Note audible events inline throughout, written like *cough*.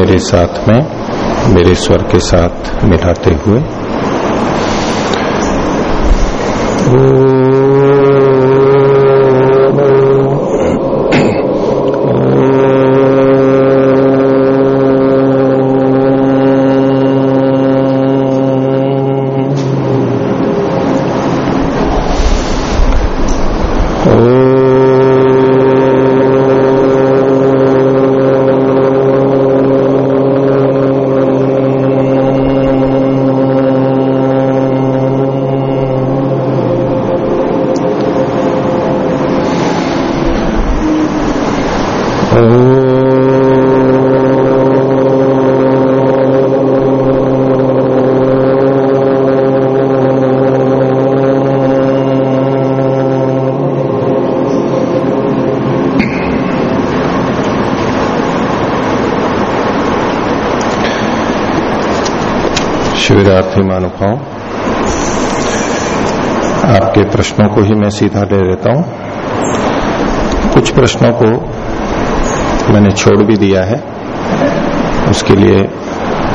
मेरे साथ में मेरे स्वर के साथ मिलाते हुए। शिविरार्थी महानुभाव आपके प्रश्नों को ही मैं सीधा ले लेता हूँ। कुछ प्रश्नों को मैंने छोड़ भी दिया है। उसके लिए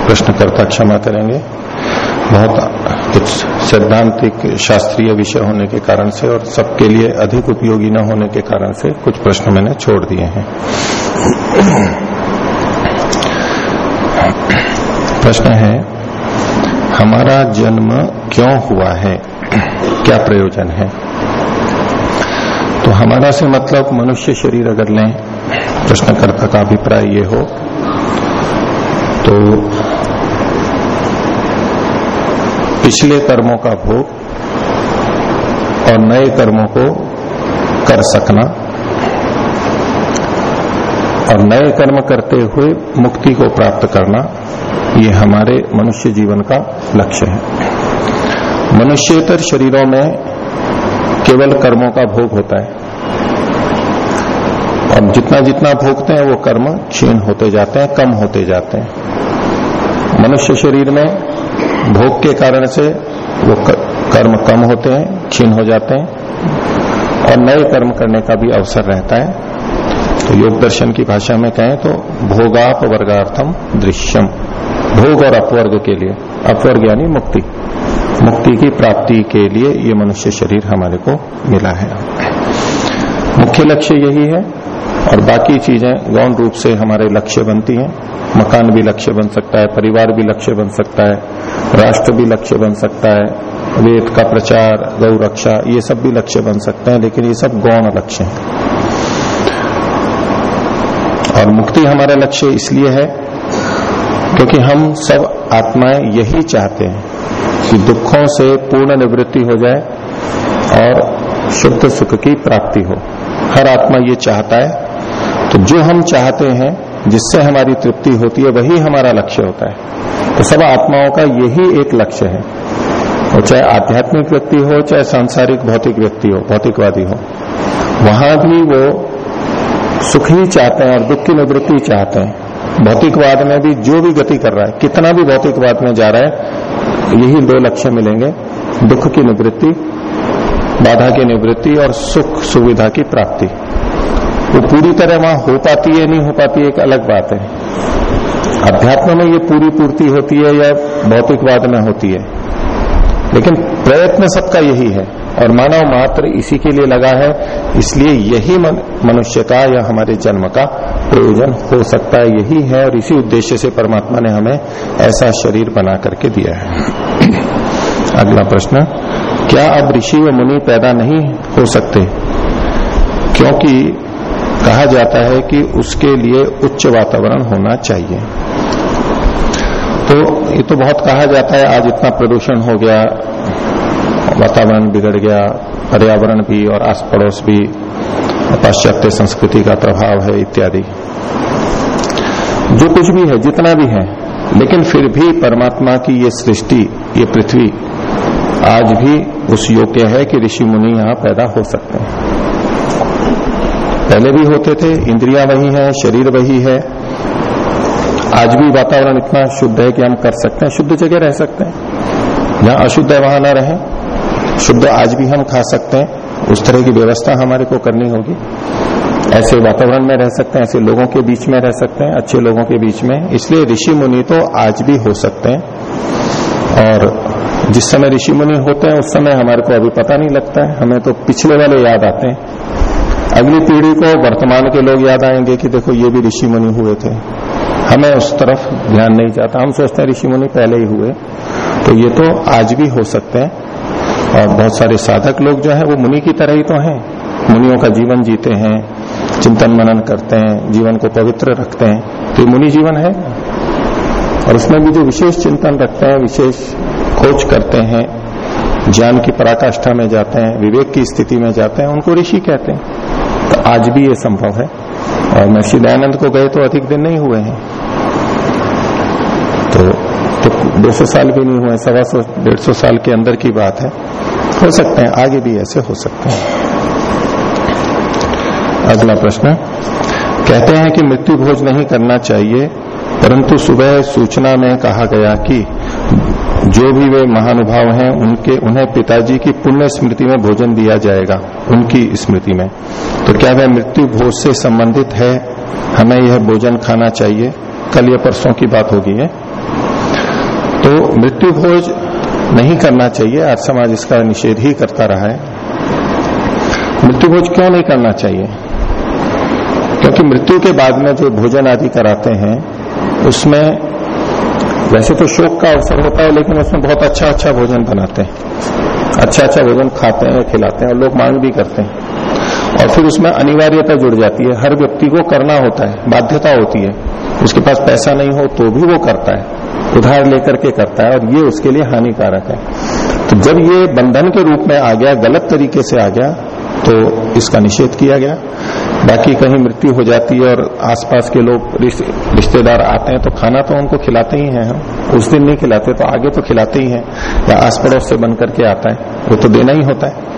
प्रश्नकर्ता क्षमा करेंगे। बहुत कुछ सैद्धांतिक शास्त्रीय विषय होने के कारण से और सबके लिए अधिक उपयोगी न होने के कारण से कुछ प्रश्न मैंने छोड़ दिए हैं। प्रश्न है हमारा जन्म क्यों हुआ है? क्या प्रयोजन है? तो हमारा से मतलब मनुष्य शरीर अगर लें, प्रश्नकर्ता का अभिप्राय ये हो तो पिछले कर्मों का भोग और नए कर्मों को कर सकना और नए कर्म करते हुए मुक्ति को प्राप्त करना ये हमारे मनुष्य जीवन का लक्ष्य है। मनुष्यतर शरीरों में केवल कर्मों का भोग होता है। और जितना जितना भोगते हैं, वो कर्म क्षीण होते जाते हैं, कम होते जाते हैं। मनुष्य शरीर में भोग के कारण से वो कर्म कम होते हैं, क्षीण हो जाते हैं, और नए कर्म करने का भी अवसर रहता है। तो योग दर्शन की भाषा में कहें तो भोगाप वर्गार्थम दृश्यम। भोग और अपवर्ग के लिए। अपवर्ग यानी मुक्ति। मुक्ति की प्राप्ति के लिए ये मनुष्य शरीर हमारे को मिला है। मुख्य लक्ष्य यही है और बाकी चीज़ें गौण रूप से हमारे लक्ष्य बनती हैं। मकान भी लक्ष्य बन सकता है, परिवार भी लक्ष्य बन सकता है, राष्ट्र भी लक्ष्य बन सकता है, वेद का प्रचार गौ रक्षा ये सब भी लक्ष्य बन सकते हैं, लेकिन ये सब गौण लक्ष्य हैं। और मुक्ति हमारा लक्ष्य इसलिए है क्योंकि हम सब आत्माएँ यही चाहते हैं कि दुखों से पूर्ण निवृत्ति हो जाए और शुद्ध सुख की प्राप्ति हो। हर आत्मा ये चाहता है। तो जो हम चाहते हैं, जिससे हमारी तृप्ति होती है, वही हमारा लक्ष्य होता है। तो सब आत्माओं का यही एक लक्ष्य है। और चाहे आध्यात्मिक व्यक्ति हो, चाहे सांसारिक भौतिक व्यक्ति हो, भौतिकवादी हो, वहाँ भी वो सुख ही चाहते हैं और दुख की निवृत्ति चाहते हैं। भौतिकवाद में भी जो भी गति कर रहा है, कितना भी भौतिकवाद में जा रहा है, यही दो लक्ष्य मिलेंगे, दुख की निवृत्ति, बाधा की निवृत्ति और सुख सुविधा की प्राप्ति। वो पूरी तरह वहाँ हो पाती है, नहीं हो पाती है, एक अलग बात है। अध्यात्म में ये पूरी पूर्ति होती है या भौतिकवाद में होती है। लेकिन प्रयत्न सबका यही है। और मानव मात्र इसी के लिए लगा है, इसलिए यही मनुष्य का या हमारे जन्म का प्रयोजन हो सकता है। यही है और इसी उद्देश्य से परमात्मा ने हमें ऐसा शरीर बना करके दिया है। *clears throat* अगला प्रश्न, क्या अब ऋषि व मुनि पैदा नहीं हो सकते? क्योंकि कहा जाता है कि उसके लिए उच्च वातावरण होना चाहिए। तो ये तो बहुत कहा जाता है, आज इतना प्रदूषण हो गया वातावरण बिगड़ गया, पर्यावरण भी और आस पड़ोस भी पाश्चात्य संस्कृति का प्रभाव है इत्यादि। जो कुछ भी है, जितना भी है, लेकिन फिर भी परमात्मा की ये सृष्टि, ये पृथ्वी, आज भी उस योग्य है कि ऋषि मुनि यहाँ पैदा हो सकते हैं। पहले भी होते थे, इंद्रियाँ वही है, शरीर वही है। आज भी वातावरण इतना शुद्ध है कि हम कर सकते हैं, शुद्ध जगह रह सकते हैं। जहाँ अशुद्ध है, वहाँ न रहे। शुद्ध आज भी हम खा सकते हैं, उस तरह की व्यवस्था हमारे को करनी होगी। ऐसे वातावरण में रह सकते हैं, ऐसे लोगों के बीच में रह सकते हैं, अच्छे लोगों के बीच में। इसलिए ऋषि मुनि तो आज भी हो सकते हैं। और जिस समय ऋषि मुनि होते हैं, उस समय हमारे को अभी पता नहीं लगता है। हमें तो पिछले वाले याद आते हैं। अगली पीढ़ी को वर्तमान के लोग याद आएँगे कि देखो, ये भी ऋषि मुनि हुए थे। हमें उस तरफ़ ध्यान नहीं जाता। हम सोचते हैं ऋषि मुनि पहले ही हुए। तो ये तो आज भी हो सकते हैं। और बहुत सारे साधक लोग जो है, वो मुनि की तरह ही तो हैं। मुनियों का जीवन जीते हैं, चिंतन मनन करते हैं, जीवन को पवित्र रखते हैं। तो ये मुनि जीवन है। और उसमें भी जो विशेष चिंतन रखते हैं, विशेष खोज करते हैं, ज्ञान की पराकाष्ठा में जाते हैं, विवेक की स्थिति में जाते हैं, उनको ऋषि कहते हैं। तो आज भी ये संभव है। और महर्षि दयानंद को गए तो अधिक दिन नहीं हुए हैं। तो तो 200 साल भी नहीं हुए सवा सौ, डेढ़ सौ साल के अंदर की बात है। हो सकते हैं, आगे भी ऐसे हो सकते हैं। अगला प्रश्न, कहते हैं कि मृत्यु भोज नहीं करना चाहिए, परंतु सुबह सूचना में कहा गया कि जो भी वे महानुभाव हैं, उनके, उन्हें पिताजी की पुण्य स्मृति में भोजन दिया जाएगा, उनकी स्मृति में। तो क्या वह मृत्यु भोज से संबंधित है? हमें यह भोजन खाना चाहिए। कल या परसों की बात होगी, है? तो मृत्यु भोज नहीं करना चाहिए, आज समाज इसका निषेध ही करता रहा है। मृत्यु भोज क्यों नहीं करना चाहिए? क्योंकि मृत्यु के बाद में जो भोजन आदि कराते हैं, उसमें वैसे तो शोक का अवसर होता है, लेकिन उसमें बहुत अच्छा अच्छा भोजन बनाते हैं। अच्छा अच्छा भोजन खाते हैं, खिलाते हैं और लोग मांग भी करते हैं। और फिर उसमें अनिवार्यता जुड़ जाती है। हर व्यक्ति को करना होता है, बाध्यता होती है। उसके पास पैसा नहीं हो तो भी वो करता है। उधार लेकर के करता है और ये उसके लिए हानिकारक है। तो जब ये बंधन के रूप में आ गया, गलत तरीके से आ गया तो इसका निषेध किया गया। बाकी कहीं मृत्यु हो जाती है और आसपास के लोग रिश्तेदार आते हैं तो खाना तो उनको खिलाते ही हैं हम। उस दिन नहीं खिलाते तो आगे तो खिलाते ही हैं। या आस पड़ोस से बन करके आता है, वो तो देना ही होता है।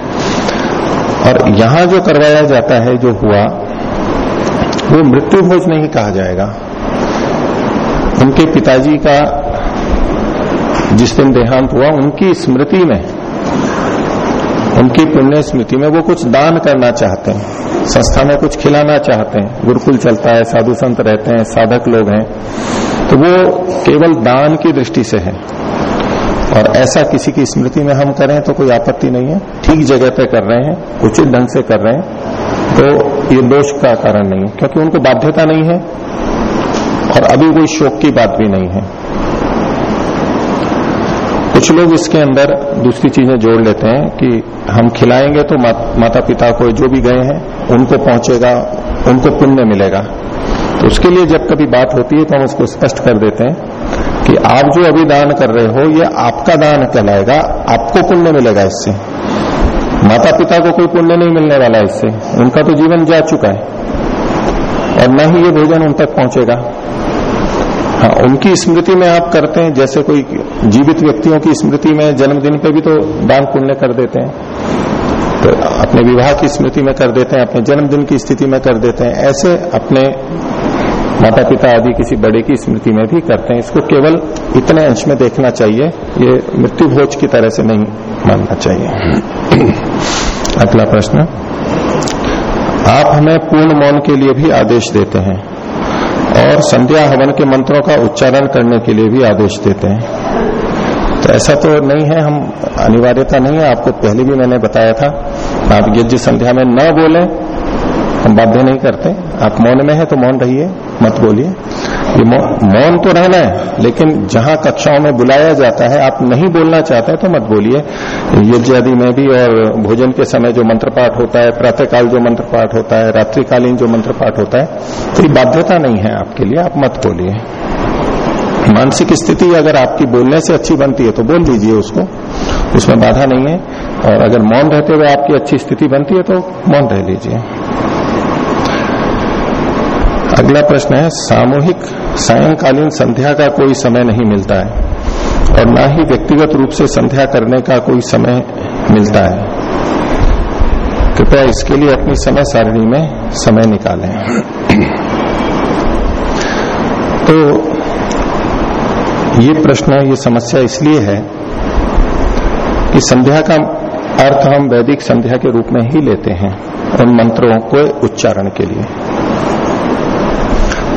और यहाँ जो करवाया जाता है, जो हुआ, वो मृत्यु भोज नहीं कहा जाएगा। उनके पिताजी का जिस दिन देहांत हुआ, उनकी स्मृति में, उनकी पुण्य स्मृति में वो कुछ दान करना चाहते हैं। संस्था में कुछ खिलाना चाहते हैं। गुरुकुल चलता है, साधु संत रहते हैं, साधक लोग हैं। तो वो केवल दान की दृष्टि से है। और ऐसा किसी की स्मृति में हम करें तो कोई आपत्ति नहीं है। ठीक जगह पे कर रहे हैं, उचित ढंग से कर रहे हैं। तो ये दोष का कारण नहीं है, क्योंकि उनको बाध्यता नहीं है। और अभी कोई शोक की बात भी नहीं है। कुछ लोग इसके अंदर दूसरी चीज़ें जोड़ लेते हैं कि हम खिलाएँगे तो माता पिता को जो भी गए हैं, उनको पहुंचेगा, उनको पुण्य मिलेगा। तो उसके लिए जब कभी बात होती है तो हम उसको स्पष्ट कर देते हैं कि आप जो अभी दान कर रहे हो, ये आपका दान कहलाएगा, आपको पुण्य मिलेगा इससे। माता पिता को कोई पुण्य नहीं मिलने वाला इससे। उनका तो जीवन जा चुका है। और न ही ये भोजन उन तक पहुंचेगा। हाँ उनकी स्मृति में आप करते हैं, जैसे कोई जीवित व्यक्तियों की स्मृति में जन्मदिन पे भी तो दान पुण्य कर देते हैं। तो अपने विवाह की स्मृति में कर देते हैं, अपने जन्मदिन की स्थिति में कर देते हैं। ऐसे अपने माता पिता आदि किसी बड़े की स्मृति में भी करते हैं। इसको केवल इतने अंश में देखना चाहिए, ये मृत्यु भोज की तरह से नहीं मानना चाहिए। अगला प्रश्न। आप हमें पूर्ण मौन के लिए भी आदेश देते हैं। और संध्या हवन के मंत्रों का उच्चारण करने के लिए भी आदेश देते हैं। तो ऐसा तो नहीं है, हम अनिवार्यता नहीं है, आपको पहले भी मैंने बताया था। आप यज्ञ संध्या में न बोले हम बाध्य नहीं करते। आप मौन में है तो मौन रहिए, मत बोलिए। ये मौन तो रहना है, लेकिन जहाँ कक्षाओं में बुलाया जाता है, आप नहीं बोलना चाहते हैं तो मत बोलिए। यज्ञ आदि में भी और भोजन के समय जो मंत्र पाठ होता है, प्रातःकाल जो मंत्र पाठ होता है, रात्रिकालीन जो मंत्र पाठ होता है कोई बाध्यता नहीं है आपके लिए, आप मत बोलिए। मानसिक स्थिति अगर आपकी बोलने से अच्छी बनती है तो बोल दीजिए उसको। उसमें बाधा नहीं है। और अगर मौन रहते हुए आपकी अच्छी स्थिति बनती है तो मौन रह लीजिए। अगला प्रश्न है, सामूहिक सायंकालीन संध्या का कोई समय नहीं मिलता है और ना ही व्यक्तिगत रूप से संध्या करने का कोई समय मिलता है। कृपया तो इसके लिए अपनी समय सारणी में समय निकालें। तो ये प्रश्न, ये समस्या इसलिए है कि संध्या का अर्थ हम वैदिक संध्या के रूप में ही लेते हैं उन मंत्रों को उच्चारण के लिए।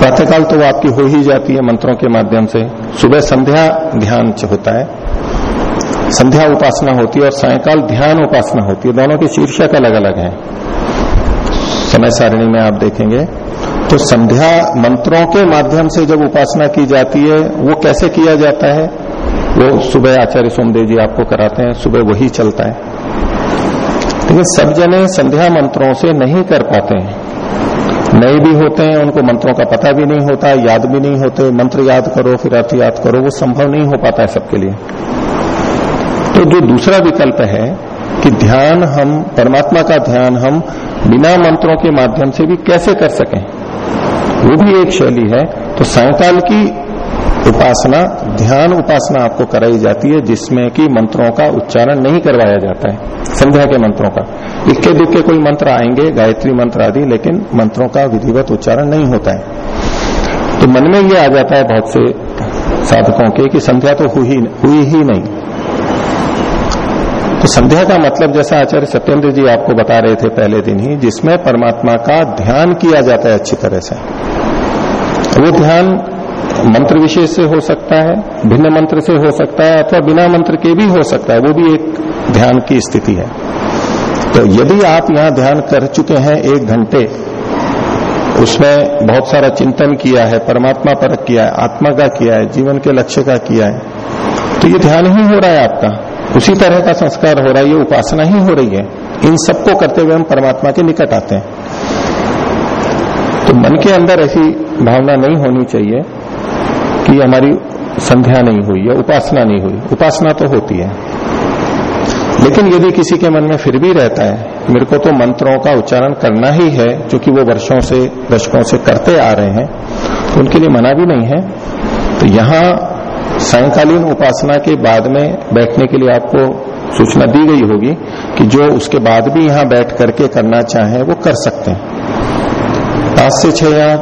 प्रातःकाल तो वो आपकी हो ही जाती है मंत्रों के माध्यम से। सुबह संध्या ध्यान होता है। संध्या उपासना होती है और सायकाल ध्यान उपासना होती है। दोनों के शीर्षक अलग अलग है। समय सारिणी में आप देखेंगे। तो संध्या मंत्रों के माध्यम से जब उपासना की जाती है, वो कैसे किया जाता है? वो सुबह आचार्य सोमदेव जी आपको कराते हैं। सुबह वही चलता है। लेकिन सब जने संध्या मंत्रों से नहीं कर पाते हैं। नए भी होते हैं, उनको मंत्रों का पता भी नहीं होता, याद भी नहीं होते, मंत्र याद करो, फिर अर्थ याद करो, वो संभव नहीं हो पाता है सबके लिए। तो जो दूसरा विकल्प है कि ध्यान हम, परमात्मा का ध्यान हम बिना मंत्रों के माध्यम से भी कैसे कर सकें, वो भी एक शैली है। तो सायकाल की उपासना, ध्यान उपासना आपको कराई जाती है, जिसमें कि मंत्रों का उच्चारण नहीं करवाया जाता है, संध्या के मंत्रों का। इक्के दुक्के कोई मंत्र आएँगे, गायत्री मंत्र आदि, लेकिन मंत्रों का विधिवत उच्चारण नहीं होता है। तो मन में ये आ जाता है बहुत से साधकों के कि संध्या तो हुई हुई ही नहीं। तो संध्या का मतलब जैसा आचार्य सत्येंद्र जी आपको बता रहे थे पहले दिन ही, जिसमें परमात्मा का ध्यान किया जाता है अच्छी तरह से। वो ध्यान मंत्र विशेष से हो सकता है, भिन्न मंत्र से हो सकता है, अथवा बिना मंत्र के भी हो सकता है, वो भी एक ध्यान की स्थिति है। तो यदि आप यहाँ ध्यान कर चुके हैं एक घंटे, उसमें बहुत सारा चिंतन किया है, परमात्मा परक किया है, आत्मा का किया है, जीवन के लक्ष्य का किया है तो ये ध्यान ही हो रहा है आपका। उसी तरह का संस्कार हो रहा है, ये उपासना ही हो रही है। इन सबको करते हुए हम परमात्मा के निकट आते हैं। तो मन के अंदर ऐसी भावना नहीं होनी चाहिए कि हमारी संध्या नहीं हुई या उपासना नहीं हुई। उपासना तो होती है। लेकिन यदि किसी के मन में फिर भी रहता है, मेरे को तो मंत्रों का उच्चारण करना ही है क्योंकि वो वर्षों से, दशकों से करते आ रहे हैं तो उनके लिए मना भी नहीं है। तो यहाँ सायकालीन उपासना के बाद में बैठने के लिए आपको सूचना दी गई होगी कि जो उसके बाद भी यहाँ बैठ करके करना चाहे, वो कर सकते हैं। पाँच से छह यहाँ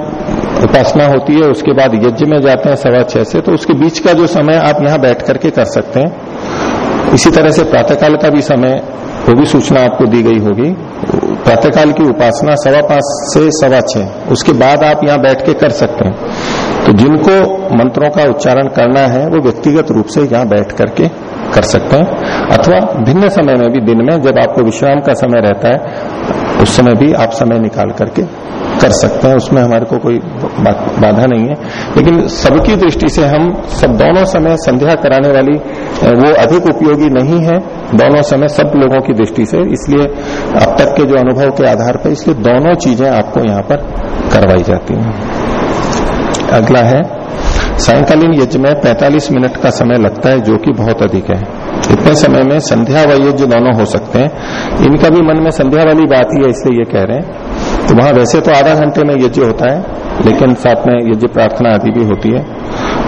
उपासना होती है, उसके बाद यज्ञ में जाते हैं सवा छह से तो उसके बीच का जो समय आप यहाँ बैठ करके कर सकते हैं। इसी तरह से प्रातःकाल का भी समय, वो भी सूचना आपको दी गई होगी। प्रातःकाल की उपासना सवा पाँच से सवा छह, उसके बाद आप यहाँ बैठ के कर सकते हैं। तो जिनको मंत्रों का उच्चारण करना है, वो व्यक्तिगत रूप से यहाँ बैठ करके कर सकते हैं। अथवा भिन्न समय में भी दिन में, जब आपको विश्राम का समय रहता है उस समय भी आप समय निकाल करके कर सकते हैं, उसमें हमारे को कोई बाधा नहीं है। लेकिन सबकी दृष्टि से हम सब दोनों समय संध्या कराने वाली वो अधिक उपयोगी नहीं है, दोनों समय सब लोगों की दृष्टि से। इसलिए अब तक के जो अनुभव के आधार पर इसलिए दोनों चीज़ें आपको यहाँ पर करवाई जाती हैं। अगला है, सायकालीन यज्ञ में 45 मिनट का समय लगता है, जो कि बहुत अधिक है। इतने समय में संध्या व यज्ञ दोनों हो सकते हैं, इनका भी मन में संध्या वाली बात ही है, इसलिए ये कह रहे हैं। तो वहाँ वैसे तो आधा घंटे में यज्ञ होता है, लेकिन साथ में यज्ञ प्रार्थना आदि भी होती है।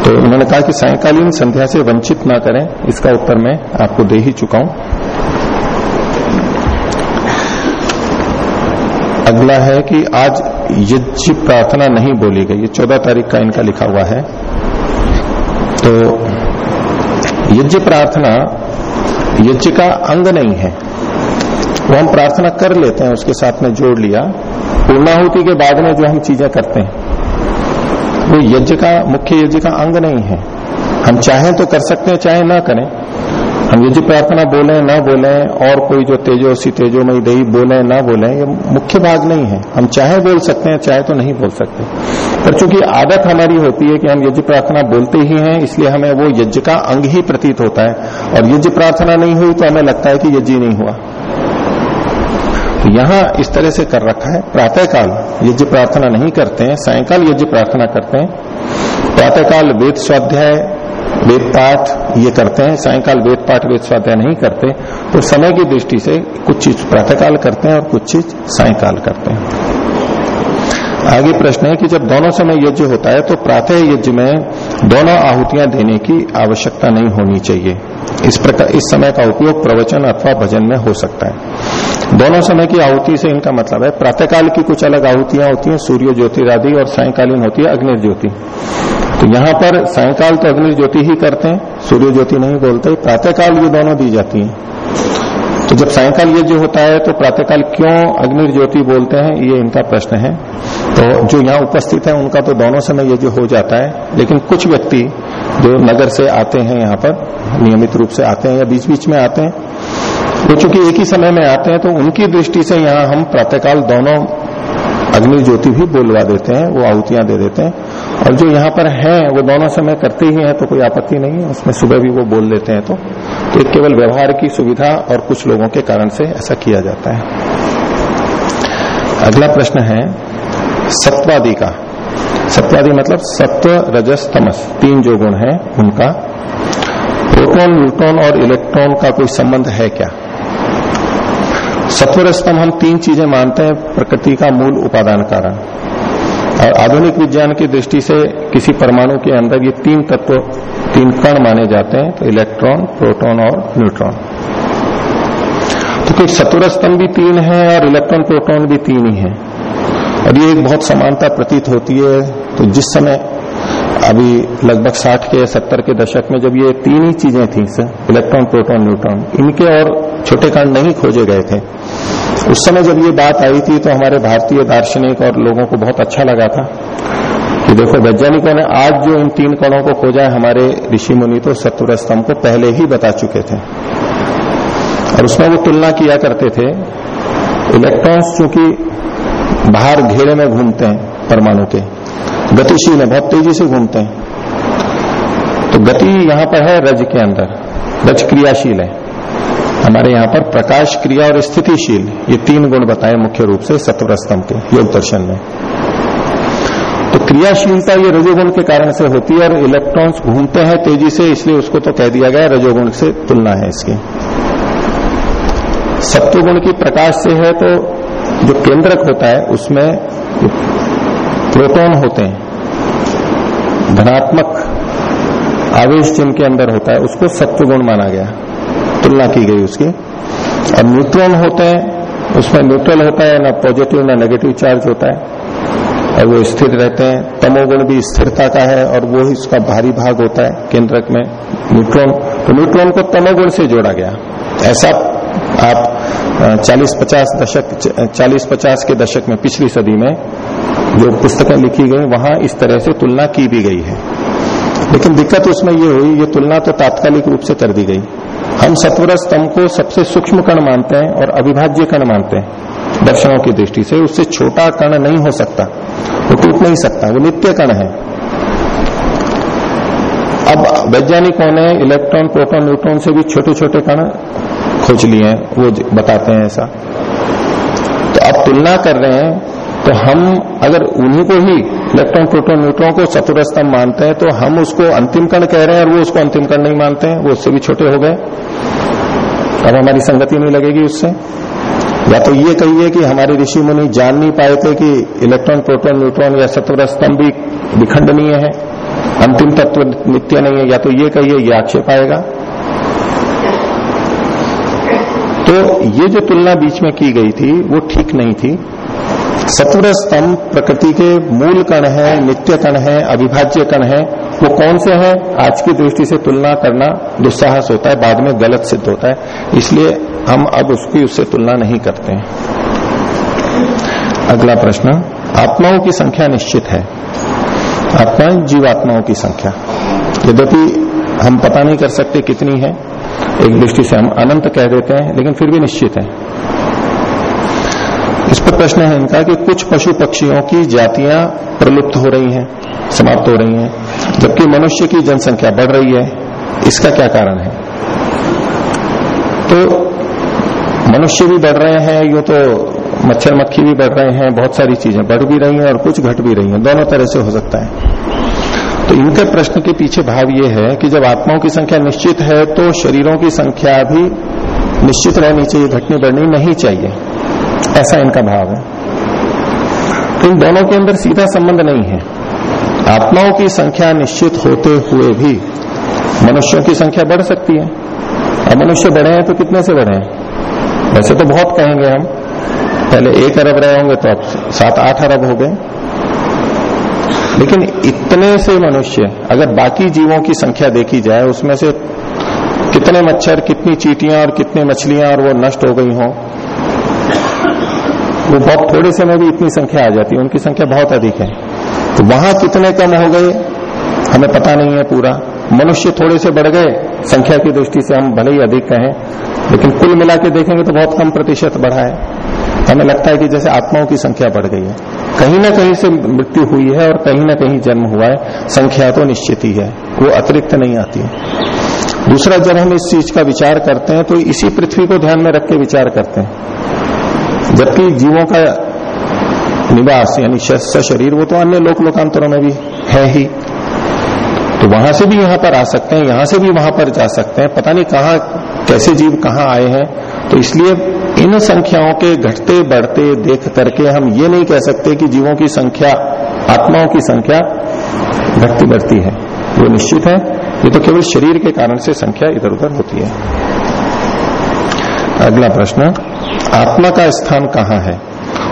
तो उन्होंने कहा कि सायकालीन संध्या से वंचित ना करें, इसका उत्तर मैं आपको दे ही चुका हूँ। अगला है कि आज यज्ञ प्रार्थना नहीं बोली गई, ये चौदह तारीख का इनका लिखा हुआ है। तो यज्ञ प्रार्थना यज्ञ का अंग नहीं है। वो हम प्रार्थना कर लेते हैं, उसके साथ में जोड़ लिया। पूर्णाहुति के बाद में जो हम चीज़ें करते हैं, वो यज्ञ का मुख्य यज्ञ का अंग नहीं है। हम चाहें तो कर सकते हैं, चाहे ना करें। हम यज्ञ प्रार्थना बोले, ना बोले, और कोई जो तेजोसी तेजोमयी दही बोले, ना बोले, ये मुख्य भाग नहीं है। हम चाहे बोल सकते हैं, चाहे तो नहीं बोल सकते। पर चूँकि आदत हमारी होती है कि हम यज्ञ प्रार्थना बोलते ही हैं, इसलिए हमें वो यज्ञ का अंग ही प्रतीत होता है। और यज्ञ प्रार्थना नहीं हुई तो हमें लगता है कि यज्ञ नहीं हुआ। तो यहाँ इस तरह से कर रखा है। प्रातःकाल यज्ञ प्रार्थना नहीं करते हैं, सायकाल यज्ञ प्रार्थना करते हैं। प्रातःकाल वेद स्वाध्याय वेद पाठ ये करते हैं, सायकाल वेद पाठ वेद स्वाध्याय नहीं करते तो समय की दृष्टि से कुछ चीज़ प्रातःकाल करते हैं और कुछ चीज़ सायकाल करते हैं। आगे प्रश्न है कि जब दोनों समय यज्ञ होता है तो प्रातः यज्ञ में दोनों आहुतियाँ देने की आवश्यकता नहीं होनी चाहिए। इस प्रकार, इस समय का उपयोग प्रवचन अथवा भजन में हो सकता है। दोनों समय की आहुति से इनका मतलब है, प्रातःकाल की कुछ अलग आहुतियाँ होती हैं, सूर्य ज्योतिरादि और सायकालीन होती है अग्निर्ज्योति तो यहाँ पर सायकाल तो अग्निर्ज्योति ही करते हैं, सूर्य ज्योति नहीं बोलते, प्रातःकाल ये दोनों दी जाती है। तो जब सायकाल यज्ञ होता है तो प्रातःकाल क्यों अग्नि ज्योति बोलते हैं? ये इनका प्रश्न है। तो जो यहाँ उपस्थित है, उनका तो दोनों समय यज्ञ हो जाता है, लेकिन कुछ व्यक्ति जो नगर से आते हैं यहाँ पर, नियमित रूप से आते हैं या बीच बीच में आते हैं, वो चूँकि एक ही समय में आते हैं तो उनकी दृष्टि से यहाँ हम प्रातःकाल दोनों अग्नि ज्योति भी बोलवा देते हैं, वो आहुतियाँ दे देते हैं। और जो यहाँ पर हैं वो दोनों समय करते ही हैं तो कोई आपत्ति नहीं है। उसमें सुबह भी वो बोल देते हैं तो, तो एक केवल व्यवहार की सुविधा और कुछ लोगों के कारण से ऐसा किया जाता है। अगला प्रश्न है सत्वादि का। सत्वादि मतलब सत्व रजस तमस तीन जो गुण है उनका। प्रोटोन न्यूट्रॉन और इलेक्ट्रॉन का कोई संबंध है क्या? सत्वर स्तंभ हम तीन चीज़ें मानते हैं प्रकृति का मूल उपादान कारण। और आधुनिक विज्ञान की दृष्टि से किसी परमाणु के अंदर ये तीन तत्व, तीन कण माने जाते हैं तो इलेक्ट्रॉन, प्रोटॉन और न्यूट्रॉन। तो कोई सत्वर स्तंभ भी तीन है और इलेक्ट्रॉन, प्रोटॉन भी तीन ही है। और ये एक बहुत समानता प्रतीत होती है तो जिस समय, अभी लगभग 60 के 70 के दशक में जब ये तीन ही चीज़ें थी, इलेक्ट्रॉन, प्रोटॉन, न्यूट्रॉन, इनके और छोटे कण नहीं खोजे गए थे। उस समय जब ये बात आई थी तो हमारे भारतीय दार्शनिक और लोगों को बहुत अच्छा लगा था कि देखो वैज्ञानिकों ने आज जो इन तीन कणों को खोजा है, हमारे ऋषि मुनि तो सत्वर स्तंभ को पहले ही बता चुके थे। और उसमें वो तुलना किया करते थे, इलेक्ट्रॉन्स चूँकि बाहर घेरे में घूमते हैं परमाणु के, गतिशील है, बहुत तेज़ी से घूमते हैं। तो गति यहाँ पर है रज के अंदर, रज क्रियाशील है। हमारे यहाँ पर प्रकाश क्रिया और स्थितिशील, ये तीन गुण बताए मुख्य रूप से सत्वर स्तंभ के, योग दर्शन में। तो क्रियाशीलता ये रजोगुण के कारण से होती है और इलेक्ट्रॉन्स घूमते हैं तेज़ी से, इसलिए उसको तो कह दिया गया रजोगुण से तुलना है इसकी। सत्वगुण की प्रकाश से है तो जो केंद्रक होता है, उसमें प्रोटोन होते हैं, धनात्मक आवेश जिनके अंदर होता है, उसको सत्व गुण माना गया। तुलना की गई उसकी। और न्यूट्रॉन होते हैं, उसमें न्यूट्रल होता है, ना पॉजिटिव ना नेगेटिव चार्ज होता है। और वो स्थिर रहते हैं। तमोगुण भी स्थिरता का है और वो ही उसका भारी भाग होता है केंद्रक में। न्यूट्रॉन तो न्यूट्रॉन को तमोगुण से जोड़ा गया। ऐसा आप 40-50 दशक 40-50 के दशक में, पिछली सदी में जो पुस्तकें लिखी गई, वहाँ इस तरह से तुलना की भी गई है। लेकिन दिक्कत उसमें ये हुई, ये तुलना तो तात्कालिक रूप से कर दी गई। हम सत्वर स्तंभ को सबसे सूक्ष्म कण मानते हैं और अविभाज्य कण मानते हैं। दर्शनों की दृष्टि से उससे छोटा कण नहीं हो सकता। वो टूट नहीं सकता। वो नित्य कण है। अब वैज्ञानिकों ने इलेक्ट्रॉन, प्रोटॉन, न्यूट्रॉन से भी छोटे छोटे कण खोज लिए हैं। वो बताते हैं ऐसा। तो अब तुलना कर रहे हैं तो हम अगर उन्हीं को ही इलेक्ट्रॉन, प्रोटॉन, न्यूट्रॉन को चतुर स्तंभ मानते हैं तो हम उसको अंतिम कण कह रहे हैं और वो उसको अंतिम कण नहीं मानते हैं। वो उससे भी छोटे हो गए। अब हमारी संगति नहीं लगेगी उससे। या तो ये कहिए कि हमारे ऋषि मुनि जान नहीं पाए थे कि इलेक्ट्रॉन, प्रोटॉन, न्यूट्रॉन या सत्वर स्तंभ भी विखंडनीय है। अंतिम तत्व नित्य नहीं है। या तो ये कहिए, ये आक्षेप आएगा। तो ये जो तुलना बीच में की गई थी, वो ठीक नहीं थी। सत्वर स्तंभ प्रकृति के मूल कण है, नित्य कण है, अविभाज्य कण है। वो कौन से हैं? आज की दृष्टि से तुलना करना दुस्साहस होता है, बाद में गलत सिद्ध होता है। इसलिए हम अब उसकी उससे तुलना नहीं करते हैं। अगला प्रश्न, आत्माओं की संख्या निश्चित है। आत्माएँ जीवात्माओं की संख्या। यद्यपि हम पता नहीं कर सकते कितनी है, एक दृष्टि से हम अनंत कह देते हैं, लेकिन फिर भी निश्चित है। इस पर प्रश्न है इनका कि कुछ पशु पक्षियों की जातियाँ प्रलुप्त हो रही हैं, समाप्त हो रही हैं। जबकि मनुष्य की जनसंख्या बढ़ रही है, इसका क्या कारण है? तो मनुष्य भी बढ़ रहे हैं, यूँ तो मच्छर मक्खी भी बढ़ रहे हैं, बहुत सारी चीज़ें बढ़ भी रही हैं और कुछ घट भी रही हैं, दोनों तरह से हो सकता है। तो इनके प्रश्न के पीछे भाव ये है कि जब आत्माओं की संख्या निश्चित है तो शरीरों की संख्या भी निश्चित रहनी चाहिए, घटनी बढ़नी नहीं चाहिए। ऐसा इनका भाव है। तो इन दोनों के अंदर सीधा संबंध नहीं है। आत्माओं की संख्या निश्चित होते हुए भी मनुष्यों की संख्या बढ़ सकती है। अब मनुष्य बढ़े हैं तो कितने से बढ़े हैं? वैसे तो बहुत कहेंगे हम। पहले एक अरब रहे होंगे तो अब सात, आठ अरब हो गए। लेकिन इतने से मनुष्य, अगर बाकी जीवों की संख्या देखी जाए, उसमें से कितने मच्छर, कितनी चीटियाँ और कितनी मछलियाँ और वो नष्ट हो गई हों, वो बहुत थोड़े समय भी इतनी संख्या आ जाती है। उनकी संख्या बहुत अधिक है। तो वहाँ कितने कम हो गए? हमें पता नहीं है पूरा। मनुष्य थोड़े से बढ़ गए, संख्या की दृष्टि से हम भले ही अधिक कहें, लेकिन कुल मिला के देखेंगे तो बहुत कम प्रतिशत बढ़ा है। हमें लगता है कि जैसे आत्माओं की संख्या बढ़ गई है। कहीं ना कहीं से मृत्यु हुई है और कहीं ना कहीं जन्म हुआ है। संख्या तो निश्चित ही है, वो अतिरिक्त नहीं आती। है दूसरा, जब हम इस चीज़ का विचार करते हैं तो इसी पृथ्वी को ध्यान में रख के विचार करते हैं। जबकि जीवों का निवास, यानी शरीर वो तो अन्य लोक लोकांतरों में भी है ही। तो वहाँ से भी यहाँ पर आ सकते हैं, यहाँ से भी वहाँ पर जा सकते हैं। पता नहीं कहा, कैसे जीव कहाँ आए हैं। तो इसलिए इन संख्याओं के घटते, बढ़ते, देख करके हम ये नहीं कह सकते कि जीवों की संख्या, आत्माओं की संख्या घटती बढ़ती है। वो निश्चित है। ये तो केवल शरीर के कारण से संख्या इधर उधर होती है। अगला प्रश्न, आत्मा का स्थान कहाँ है?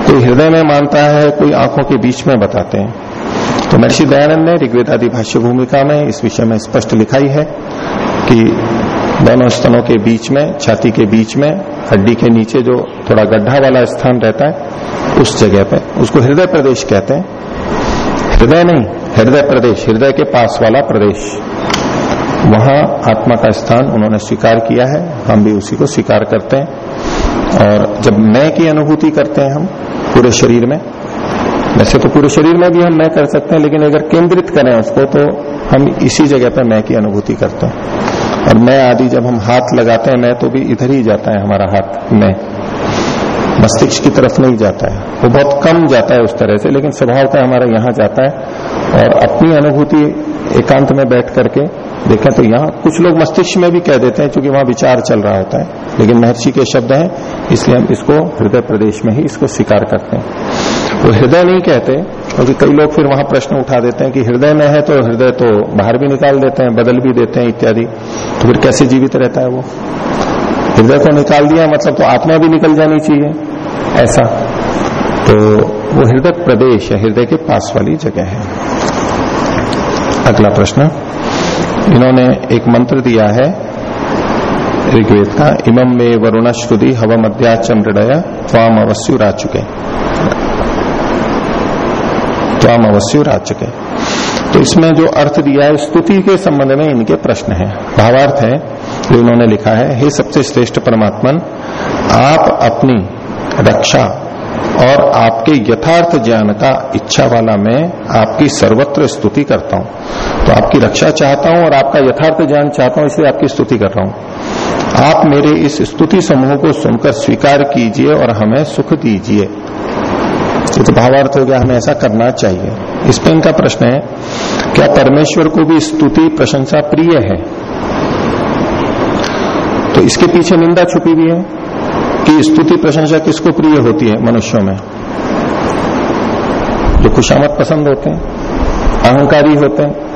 कोई हृदय में मानता है, कोई आँखों के बीच में बताते हैं। तो महर्षि दयानंद ने ऋग्वेद आदि भाष्य भूमिका में इस विषय में स्पष्ट लिखाई है कि दोनों स्तनों के बीच में, छाती के बीच में, हड्डी के नीचे जो थोड़ा गड्ढा वाला स्थान रहता है, उस जगह पे, उसको हृदय प्रदेश कहते हैं। हृदय नहीं, हृदय प्रदेश, हृदय के पास वाला प्रदेश। वहाँ आत्मा का स्थान उन्होंने स्वीकार किया है, हम भी उसी को स्वीकार करते हैं। और जब मैं की अनुभूति करते हैं हम पूरे शरीर में। वैसे तो पूरे शरीर में भी हम मैं कर सकते हैं, लेकिन अगर केंद्रित करें उसको तो हम इसी जगह पर मैं की अनुभूति करते हैं। और मैं आदि जब हम हाथ लगाते हैं, मैं तो भी इधर ही जाता है हमारा हाथ मैं। मस्तिष्क की तरफ़ नहीं जाता है। वो बहुत कम जाता है उस तरह से, लेकिन स्वभाव का हमारा यहाँ जाता है। और अपनी अनुभूति एकांत में बैठ करके देखें तो यहाँ कुछ लोग मस्तिष्क में भी कह देते हैं क्योंकि वहाँ विचार चल रहा होता है। लेकिन महर्षि के शब्द हैं, इसलिए हम इसको हृदय प्रदेश में ही इसको स्वीकार करते हैं। वो हृदय नहीं कहते, क्योंकि कई लोग फिर वहाँ प्रश्न उठा देते हैं कि हृदय में है तो हृदय तो बाहर भी निकाल देते हैं, बदल भी देते हैं इत्यादि। तो फिर कैसे जीवित रहता है वो? हृदय को निकाल दिया मतलब तो आत्मा भी निकल जानी चाहिए, ऐसा। तो वो हृदय प्रदेश है, हृदय के पास वाली जगह है। अगला प्रश्न। इन्होंने एक मंत्र दिया है। ऋग्वेद का इमम में वरुण श्रुति हवम अध्याचमृडय स्वाम अवश्य रा चुके त्वाम अवश्य राचक है तो इसमें जो अर्थ दिया है, स्तुति के संबंध में इनके प्रश्न है। भावार्थ है, जो इन्होंने लिखा है। हे सबसे श्रेष्ठ परमात्मन, आप अपनी रक्षा और आपके यथार्थ ज्ञान का इच्छा वाला मैं आपकी सर्वत्र स्तुति करता हूँ। तो आपकी रक्षा चाहता हूँ और आपका यथार्थ ज्ञान चाहता हूँ, इसलिए आपकी स्तुति कर रहा हूँ। आप मेरे इस स्तुति समूह को सुनकर स्वीकार कीजिए और हमें सुख दीजिए। ये तो भावार्थ हो गया, हमें ऐसा करना चाहिए। इस पर इनका प्रश्न है, क्या परमेश्वर को भी स्तुति प्रशंसा प्रिय है? तो इसके पीछे निंदा छुपी हुई है कि स्तुति प्रशंसा किसको प्रिय होती है मनुष्यों में? जो खुशामद पसंद होते हैं, अहंकारी होते हैं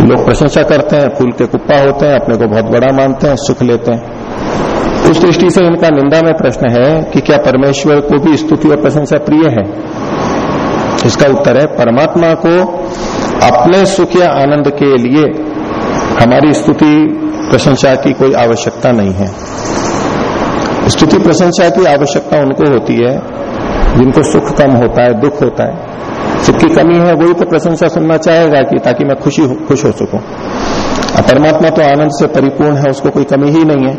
लोग प्रशंसा करते हैं, फूल के कुप्पा होते हैं, अपने को बहुत बड़ा मानते हैं, सुख लेते हैं। उस दृष्टि से इनका निंदा में प्रश्न है कि क्या परमेश्वर को भी स्तुति और प्रशंसा प्रिय है? इसका उत्तर है, परमात्मा को अपने सुख या आनंद के लिए हमारी स्तुति, प्रशंसा की कोई आवश्यकता नहीं है। स्तुति, प्रशंसा की आवश्यकता उनको होती है, जिनको सुख कम होता है, दुख होता है। सुख की कमी है, वही तो प्रशंसा सुनना चाहेगा कि ताकि मैं खुशी खुश हो सकूँ। परमात्मा तो आनंद से परिपूर्ण है, उसको कोई कमी ही नहीं है।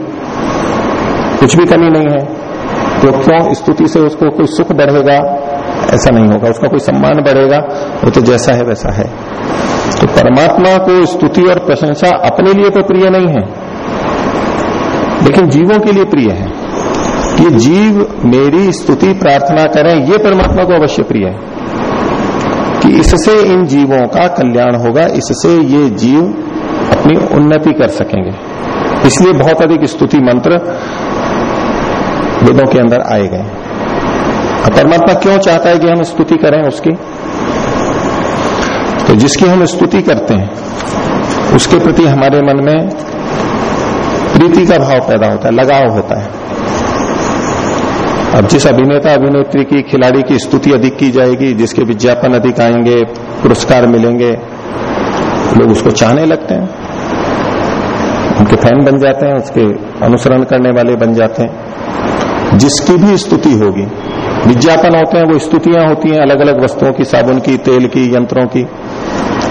कुछ भी कमी नहीं है तो क्यों स्तुति से उसको कोई सुख बढ़ेगा? ऐसा नहीं होगा, उसका कोई सम्मान बढ़ेगा, वो तो जैसा है वैसा है। तो परमात्मा को स्तुति और प्रशंसा अपने लिए तो प्रिय नहीं है, लेकिन जीवों के लिए प्रिय है। ये जीव मेरी स्तुति, प्रार्थना करें, ये परमात्मा को अवश्य प्रिय है। कि इससे इन जीवों का कल्याण होगा, इससे ये जीव अपनी उन्नति कर सकेंगे। इसलिए बहुत अधिक स्तुति मंत्र वेदों के अंदर आए गए। परमात्मा क्यों चाहता है कि हम स्तुति करें उसकी? तो जिसकी हम स्तुति करते हैं, उसके प्रति हमारे मन में प्रीति का भाव पैदा होता है, लगाव होता है। अब जिस अभिनेता, अभिनेत्री की, खिलाड़ी की स्तुति अधिक की जाएगी, जिसके विज्ञापन अधिक आएँगे, पुरस्कार मिलेंगे, लोग उसको चाहने लगते हैं। उनके फ़ैन बन जाते हैं, उसके अनुसरण करने वाले बन जाते हैं। जिसकी भी स्तुति होगी, विज्ञापन होते हैं, वो स्तुतियाँ होती हैं अलग अलग वस्तुओं की, साबुन की, तेल की, यंत्रों की।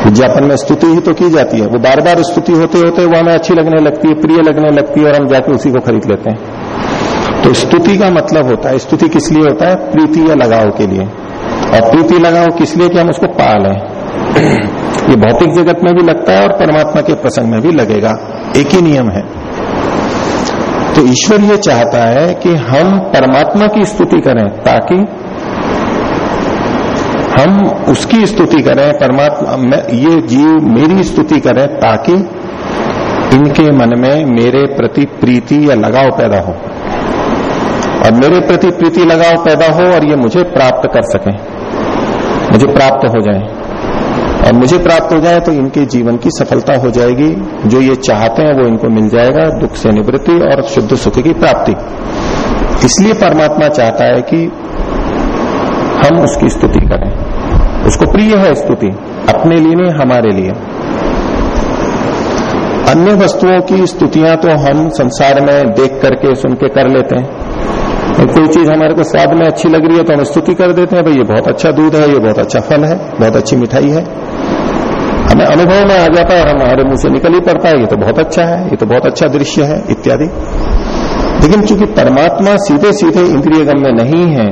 विज्ञापन में स्तुति ही तो की जाती है। वो बार बार स्तुति होते होते वो हमें अच्छी लगने लगती है, प्रिय लगने लगती है और हम जाके उसी को खरीद लेते हैं। तो स्तुति का मतलब होता है। स्तुति किस लिए होता है? प्रीति या लगाव के लिए। और प्रीति, लगाव किस लिए? कि हम उसको पा लें ये भौतिक जगत में भी लगता है और परमात्मा के प्रसंग में भी लगेगा। एक ही नियम है। तो ईश्वर ये चाहता है कि हम परमात्मा की स्तुति करें, ताकि हम उसकी स्तुति करें, परमात्मा ये जीव मेरी स्तुति करें, ताकि इनके मन में मेरे प्रति प्रीति या लगाव पैदा हो। और मेरे प्रति प्रीति लगाव पैदा हो और ये मुझे प्राप्त कर सके। मुझे प्राप्त हो जाए। और मुझे प्राप्त हो जाए तो इनके जीवन की सफलता हो जाएगी। जो ये चाहते हैं वो इनको मिल जाएगा, दुख से निवृत्ति और शुद्ध सुख की प्राप्ति। इसलिए परमात्मा चाहता है कि हम उसकी स्तुति करें। उसको प्रिय है स्तुति, अपने लिए नहीं, हमारे लिए। अन्य वस्तुओं की स्तुतियाँ तो हम संसार में देख करके, सुन के कर लेते हैं। कोई चीज़ हमारे को स्वाद में अच्छी लग रही है तो हम स्तुति कर देते हैं, भाई, ये बहुत अच्छा दूध है, ये बहुत अच्छा फल है, बहुत अच्छी मिठाई है। हमें अनुभव में आ जाता है और हमारे मुँह से निकल ही पड़ता है, ये तो बहुत अच्छा है, ये तो बहुत अच्छा दृश्य है, इत्यादि। लेकिन चूँकि परमात्मा सीधे सीधे इंद्रिय गम्य नहीं है,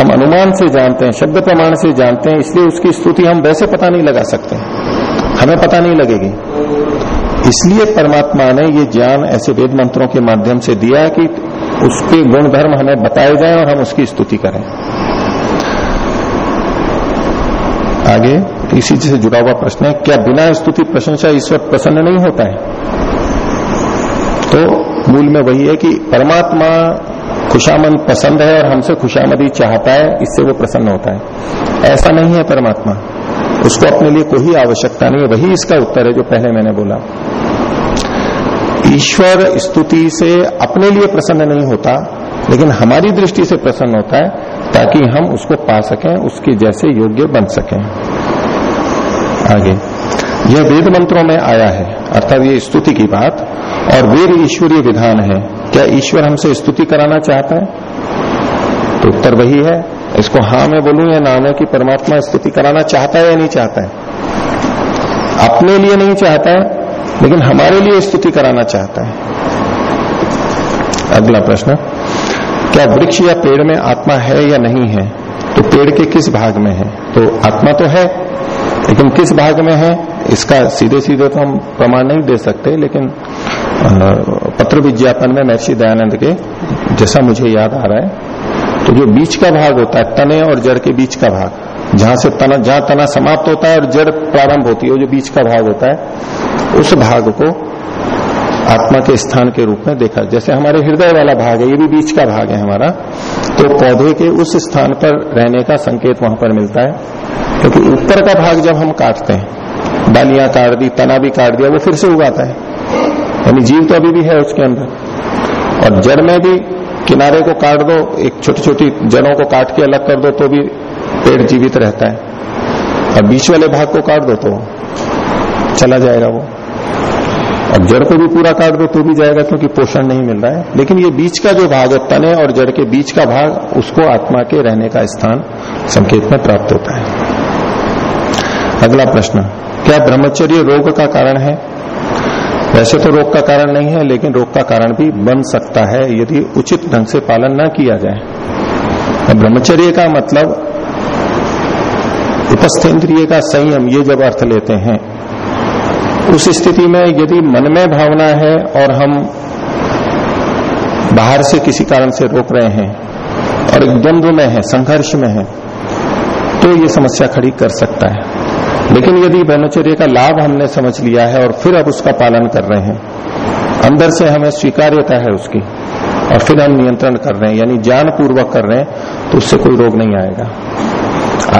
हम अनुमान से जानते हैं, शब्द प्रमाण से जानते हैं, इसलिए उसकी स्तुति हम वैसे पता नहीं लगा सकते हमें पता नहीं लगेगी। इसलिए परमात्मा ने ये ज्ञान ऐसे वेद मंत्रों के माध्यम से दिया कि उसके गुण धर्म हमें बताए जाए और हम उसकी स्तुति करें। आगे, इसी से जुड़ा हुआ प्रश्न है, क्या बिना स्तुति प्रशंसा ईश्वर प्रसन्न नहीं होता है? तो मूल में वही है कि परमात्मा खुशामंद पसंद है और हमसे खुशामदी चाहता है, इससे वो प्रसन्न होता है। ऐसा नहीं है परमात्मा। उसको अपने लिए कोई आवश्यकता नहीं है। वही इसका उत्तर है जो पहले मैंने बोला। ईश्वर स्तुति से अपने लिए प्रसन्न नहीं होता, लेकिन हमारी दृष्टि से प्रसन्न होता है, ताकि हम उसको पा सकें, उसके जैसे योग्य बन सकें। आगे। यह वेद मंत्रों में आया है, अर्थात ये स्तुति की बात, और वेद ईश्वरीय विधान है। क्या ईश्वर हमसे स्तुति कराना चाहता है? तो उत्तर वही है, इसको हाँ मैं बोलूँ या ना मैं कि परमात्मा स्तुति कराना चाहता है या नहीं चाहता है? अपने लिए नहीं चाहता है लेकिन हमारे लिए स्तुति कराना चाहता है। अगला प्रश्न, क्या वृक्ष या पेड़ में आत्मा है या नहीं है? तो पेड़ के किस भाग में है? तो आत्मा तो है, लेकिन किस भाग में है? इसका सीधे सीधे तो हम प्रमाण नहीं दे सकते, लेकिन पत्र विज्ञापन में महर्षि दयानंद के जैसा मुझे याद आ रहा है तो जो बीच का भाग होता है, तने और जड़ के बीच का भाग, जहाँ से तना, जहाँ तना समाप्त होता है और जड़ प्रारंभ होती है, वो जो बीच का भाग होता है उस भाग को आत्मा के स्थान के रूप में देखा। जैसे हमारे हृदय वाला भाग है, ये भी बीच का भाग है हमारा तो पौधे के उस स्थान पर रहने का संकेत वहाँ पर मिलता है। क्योंकि तो ऊपर का भाग जब हम काटते हैं डालियाँ काट दी, तना भी काट दिया, वो फिर से उगाता है। यानी जीव तो अभी भी है उसके अंदर। और जड़ में भी किनारे को काट दो, एक छोटी छोटी जड़ों को काट के अलग कर दो तो भी पेड़ जीवित रहता है। और बीच वाले भाग को काट दो तो चला जाएगा वो। और जड़ को भी पूरा काट दो तो भी जाएगा क्योंकि पोषण नहीं मिल रहा है। लेकिन ये बीच का जो भाग है तने और जड़ के बीच का भाग, उसको आत्मा के रहने का स्थान संकेत में प्राप्त होता है। अगला प्रश्न, क्या ब्रह्मचर्य रोग का कारण है? वैसे तो रोग का कारण नहीं है, लेकिन रोग का कारण भी बन सकता है, यदि उचित ढंग से पालन न किया जाए। ब्रह्मचर्य का मतलब उपस्थेंद्रिय का संयम, ये जब अर्थ लेते हैं उस स्थिति में यदि मन में भावना है और हम बाहर से किसी कारण से रोक रहे हैं और एक द्वंद्व में है, संघर्ष में है तो ये समस्या खड़ी कर सकता है। लेकिन यदि ब्रह्मचर्य का लाभ हमने समझ लिया है और फिर अब उसका पालन कर रहे हैं, अंदर से हमें स्वीकार्यता है उसकी और फिर हम नियंत्रण कर रहे हैं, यानी ज्ञान पूर्वक कर रहे हैं तो उससे कोई रोग नहीं आएगा।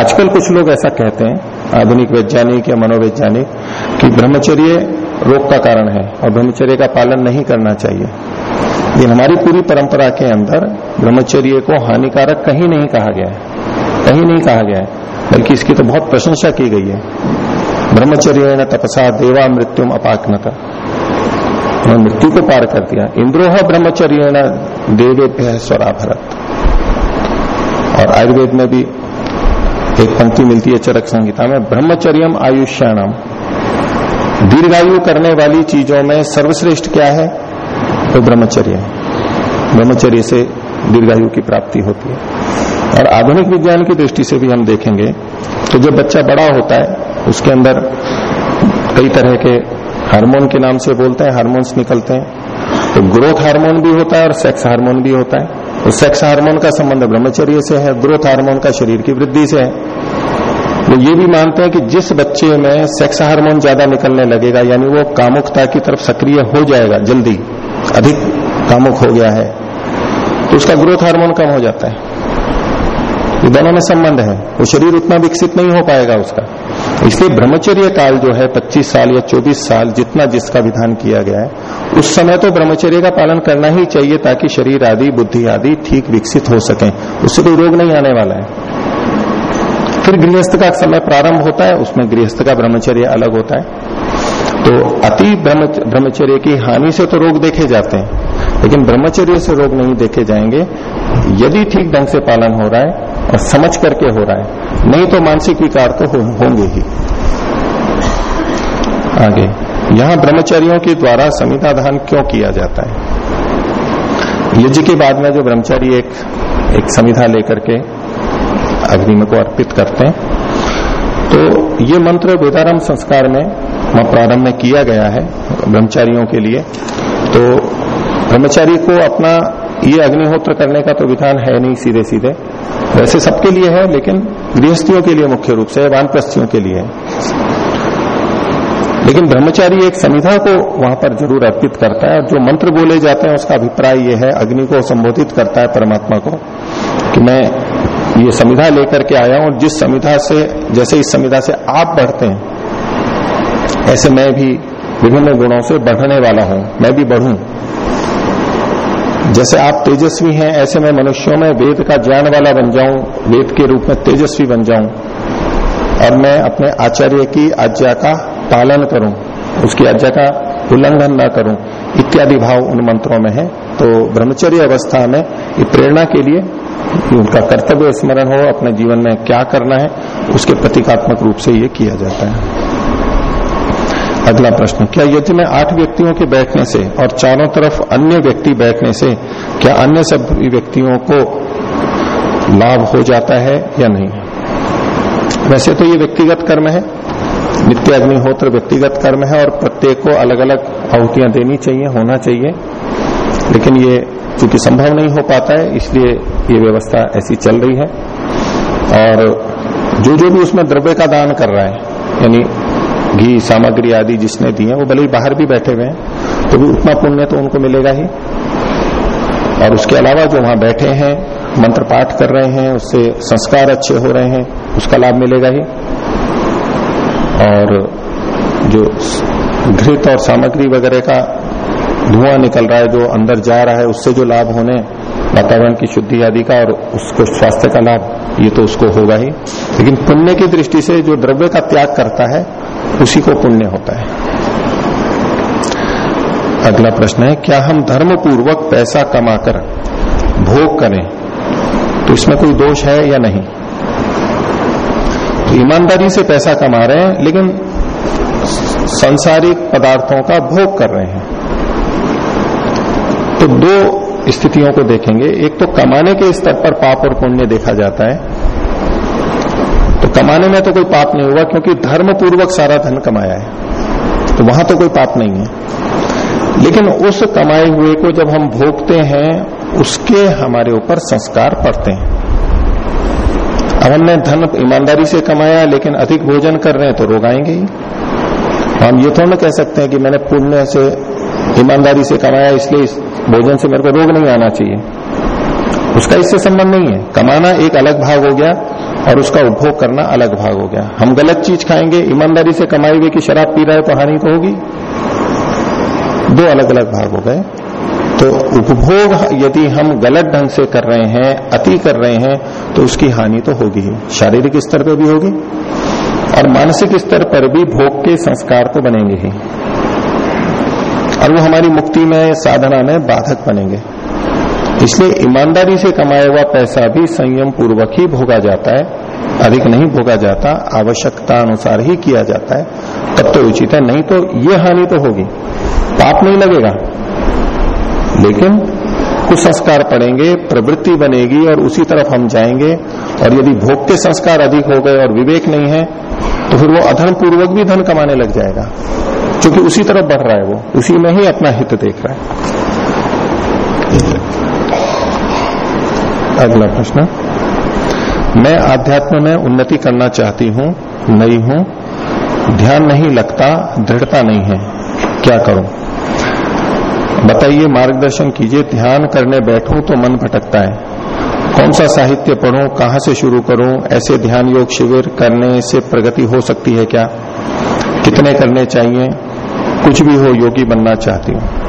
आजकल कुछ लोग ऐसा कहते हैं आधुनिक वैज्ञानिक या मनोवैज्ञानिक कि ब्रह्मचर्य रोग का कारण है और ब्रह्मचर्य का पालन नहीं करना चाहिए। ये हमारी पूरी परंपरा के अंदर ब्रह्मचर्य को हानिकारक कहीं नहीं कहा गया है। कहीं नहीं कहा गया है, बल्कि इसकी तो बहुत प्रशंसा की गई है। ब्रह्मचर्य न तपसा देवा मृत्युम अपाकनता। उन्होंने मृत्यु को पार कर दिया। इंद्रोह ब्रह्मचर्य देवे भय स्वरा भरत और आयुर्वेद में भी एक पंक्ति मिलती है चरक संहिता में, ब्रह्मचर्यम आयुष्याणाम। दीर्घायु करने वाली चीज़ों में सर्वश्रेष्ठ क्या है? तो ब्रह्मचर्य। ब्रह्मचर्य से दीर्घायु की प्राप्ति होती है। और आधुनिक विज्ञान की दृष्टि से भी हम देखेंगे तो जब बच्चा बड़ा होता है, उसके अंदर कई तरह के हार्मोन के नाम से बोलते हैं, हार्मोन्स निकलते हैं। तो ग्रोथ हार्मोन भी होता है और सेक्स हार्मोन भी होता है। तो सेक्स हार्मोन का संबंध ब्रह्मचर्य से है, ग्रोथ हार्मोन का शरीर की वृद्धि से है। वो ये भी मानते हैं कि जिस बच्चे में सेक्स हार्मोन ज़्यादा निकलने लगेगा, यानी वो कामुकता की तरफ़ सक्रिय हो जाएगा, जल्दी, अधिक कामुक हो गया है तो उसका ग्रोथ हार्मोन कम हो जाता है। ये दोनों में संबंध है। वो शरीर उतना विकसित नहीं हो पाएगा उसका। इसलिए ब्रह्मचर्य काल जो है 25 साल या 24 साल जितना जिसका विधान किया गया है, उस समय तो ब्रह्मचर्य का पालन करना ही चाहिए ताकि शरीर आदि, बुद्धि आदि ठीक विकसित हो सके। उससे कोई रोग नहीं आने वाला है। फिर गृहस्थ का समय प्रारंभ होता है, उसमें गृहस्थ का ब्रह्मचर्य अलग होता है। तो अति ब्रह्मचर्य की हानि से तो रोग देखे जाते हैं, लेकिन ब्रह्मचर्य से रोग नहीं देखे जाएँगे। यदि ठीक ढंग से पालन हो रहा है और समझ करके हो रहा है, नहीं तो मानसिक विकार तो होंगे ही। आगे, यहाँ ब्रह्मचर्यों के द्वारा संहिताधान क्यों किया जाता है? यज्ञ के बाद में जो ब्रह्मचारी एक एक संविधा लेकर के अग्नि में को अर्पित करते हैं। तो ये मंत्र वेदारंभ संस्कार में प्रारंभ में किया गया है, ब्रह्मचारियों के लिए। तो ब्रह्मचारी को अपना ये अग्निहोत्र करने का तो विधान है नहीं सीधे सीधे वैसे सबके लिए है, लेकिन गृहस्थियों के लिए मुख्य रूप से वानप्रस्थियों के लिए है। लेकिन ब्रह्मचारी एक संविधा को वहाँ पर ज़रूर अर्पित करता है, और जो मंत्र बोले जाते हैं, उसका अभिप्राय यह है, अग्नि को संबोधित करता है परमात्मा को, कि मैं ये संविधा लेकर के आया हूँ जिस संविधा से, जैसे इस संविधा से आप बढ़ते हैं, ऐसे मैं भी विभिन्न गुणों से बढ़ने वाला हूँ, मैं भी बढ़ू। जैसे आप तेजस्वी हैं, ऐसे मैं मनुष्यों में वेद का ज्ञान वाला बन जाऊँ, वेद के रूप में तेजस्वी बन जाऊँ, और मैं अपने आचार्य की आज्ञा का पालन करूँ, उसकी आज्ञा का उल्लंघन न करूँ, इत्यादि भाव उन मंत्रों में है। तो ब्रह्मचर्य अवस्था में प्रेरणा के लिए उनका कर्तव्य स्मरण हो, अपने जीवन में क्या करना है, उसके प्रतीकात्मक रूप से ये किया जाता है। अगला प्रश्न, क्या यज्ञ में आठ व्यक्तियों के बैठने से और चारों तरफ़ अन्य व्यक्ति बैठने से, क्या अन्य सभी व्यक्तियों को लाभ हो जाता है या नहीं? वैसे तो ये व्यक्तिगत कर्म है, नित्य अग्निहोत्र व्यक्तिगत कर्म है और प्रत्येक को अलग अलग आहुतियाँ देनी चाहिए, होना चाहिए। लेकिन ये चूँकि संभव नहीं हो पाता है, इसलिए ये व्यवस्था ऐसी चल रही है। और जो जो भी उसमें द्रव्य का दान कर रहा है, यानी घी, सामग्री आदि जिसने दी है, वो भले ही बाहर भी बैठे हुए हैं तो भी उतना पुण्य तो उनको मिलेगा ही। और उसके अलावा जो वहाँ बैठे हैं, मंत्र पाठ कर रहे हैं, उससे संस्कार अच्छे हो रहे हैं, उसका लाभ मिलेगा ही। और जो घृत और सामग्री वगैरह का धुआँ निकल रहा है, जो अंदर जा रहा है, उससे जो लाभ होने, वातावरण की शुद्धि आदि का और उसको स्वास्थ्य का लाभ, ये तो उसको होगा ही। लेकिन पुण्य की दृष्टि से जो द्रव्य का त्याग करता है, उसी को पुण्य होता है। अगला प्रश्न है, क्या हम धर्म पूर्वक पैसा कमाकर भोग करें? तो इसमें कोई दोष है या नहीं? तो से पैसा कमा रहे हैं, लेकिन संसारिक पदार्थों का भोग कर रहे हैं। तो दो स्थितियों को देखेंगे। एक तो कमाने के स्तर पर पाप और पुण्य देखा जाता है। तो कमाने में तो कोई पाप नहीं हुआ क्योंकि धर्म पूर्वक सारा धन कमाया है। तो वहाँ तो कोई पाप नहीं है। लेकिन उस कमाए हुए को जब हम भोगते हैं, उसके हमारे ऊपर संस्कार पड़ते हैं। अब हमने धन ईमानदारी से कमाया, लेकिन अधिक भोजन कर रहे हैं तो रोग आएँगे ही। हम ये थोड़ा कह सकते हैं कि मैंने पुण्य से ईमानदारी से कमाया, इसलिए इस भोजन से मेरे को रोग नहीं आना चाहिए। उसका इससे संबंध नहीं है। कमाना एक अलग भाग हो गया और उसका उपभोग करना अलग भाग हो गया। हम गलत चीज़ खाएँगे, ईमानदारी से कमाई हुई कि शराब पी रहा है तो हानि तो होगी। दो अलग अलग भाग हो गए। तो उपभोग यदि हम गलत ढंग से कर रहे हैं, अति कर रहे हैं तो उसकी हानि तो होगी ही। शारीरिक स्तर पर भी होगी और मानसिक स्तर पर भी भोग के संस्कार तो बनेंगे ही। और वो हमारी मुक्ति में साधना में बाधक बनेंगे। इसलिए ईमानदारी से कमाया हुआ पैसा भी संयम पूर्वक ही भोगा जाता है। अधिक नहीं भोगा जाता आवश्यकता अनुसार ही किया जाता है। तब तो उचित है, नहीं तो ये हानि तो होगी। पाप नहीं लगेगा। लेकिन कुछ संस्कार पड़ेंगे, प्रवृत्ति बनेगी और उसी तरफ़ हम जाएँगे। और यदि भोग के संस्कार अधिक हो गए और विवेक नहीं है तो फिर वो अधर्म पूर्वक भी धन कमाने लग जाएगा। क्योंकि उसी तरफ़ बढ़ रहा है वो। उसी में ही अपना हित देख रहा है। अगला प्रश्न। मैं आध्यात्म में उन्नति करना चाहती हूँ नई हूँ। ध्यान नहीं लगता, दृढ़ता नहीं है। क्या करूँ? बताइए, मार्गदर्शन कीजिए। ध्यान करने बैठूं तो मन भटकता है। कौन सा साहित्य पढ़ूं, कहाँ से शुरू करूँ? ऐसे ध्यान योग शिविर करने से प्रगति हो सकती है क्या? कितने करने चाहिए? कुछ भी हो, योगी बनना चाहती हूँ।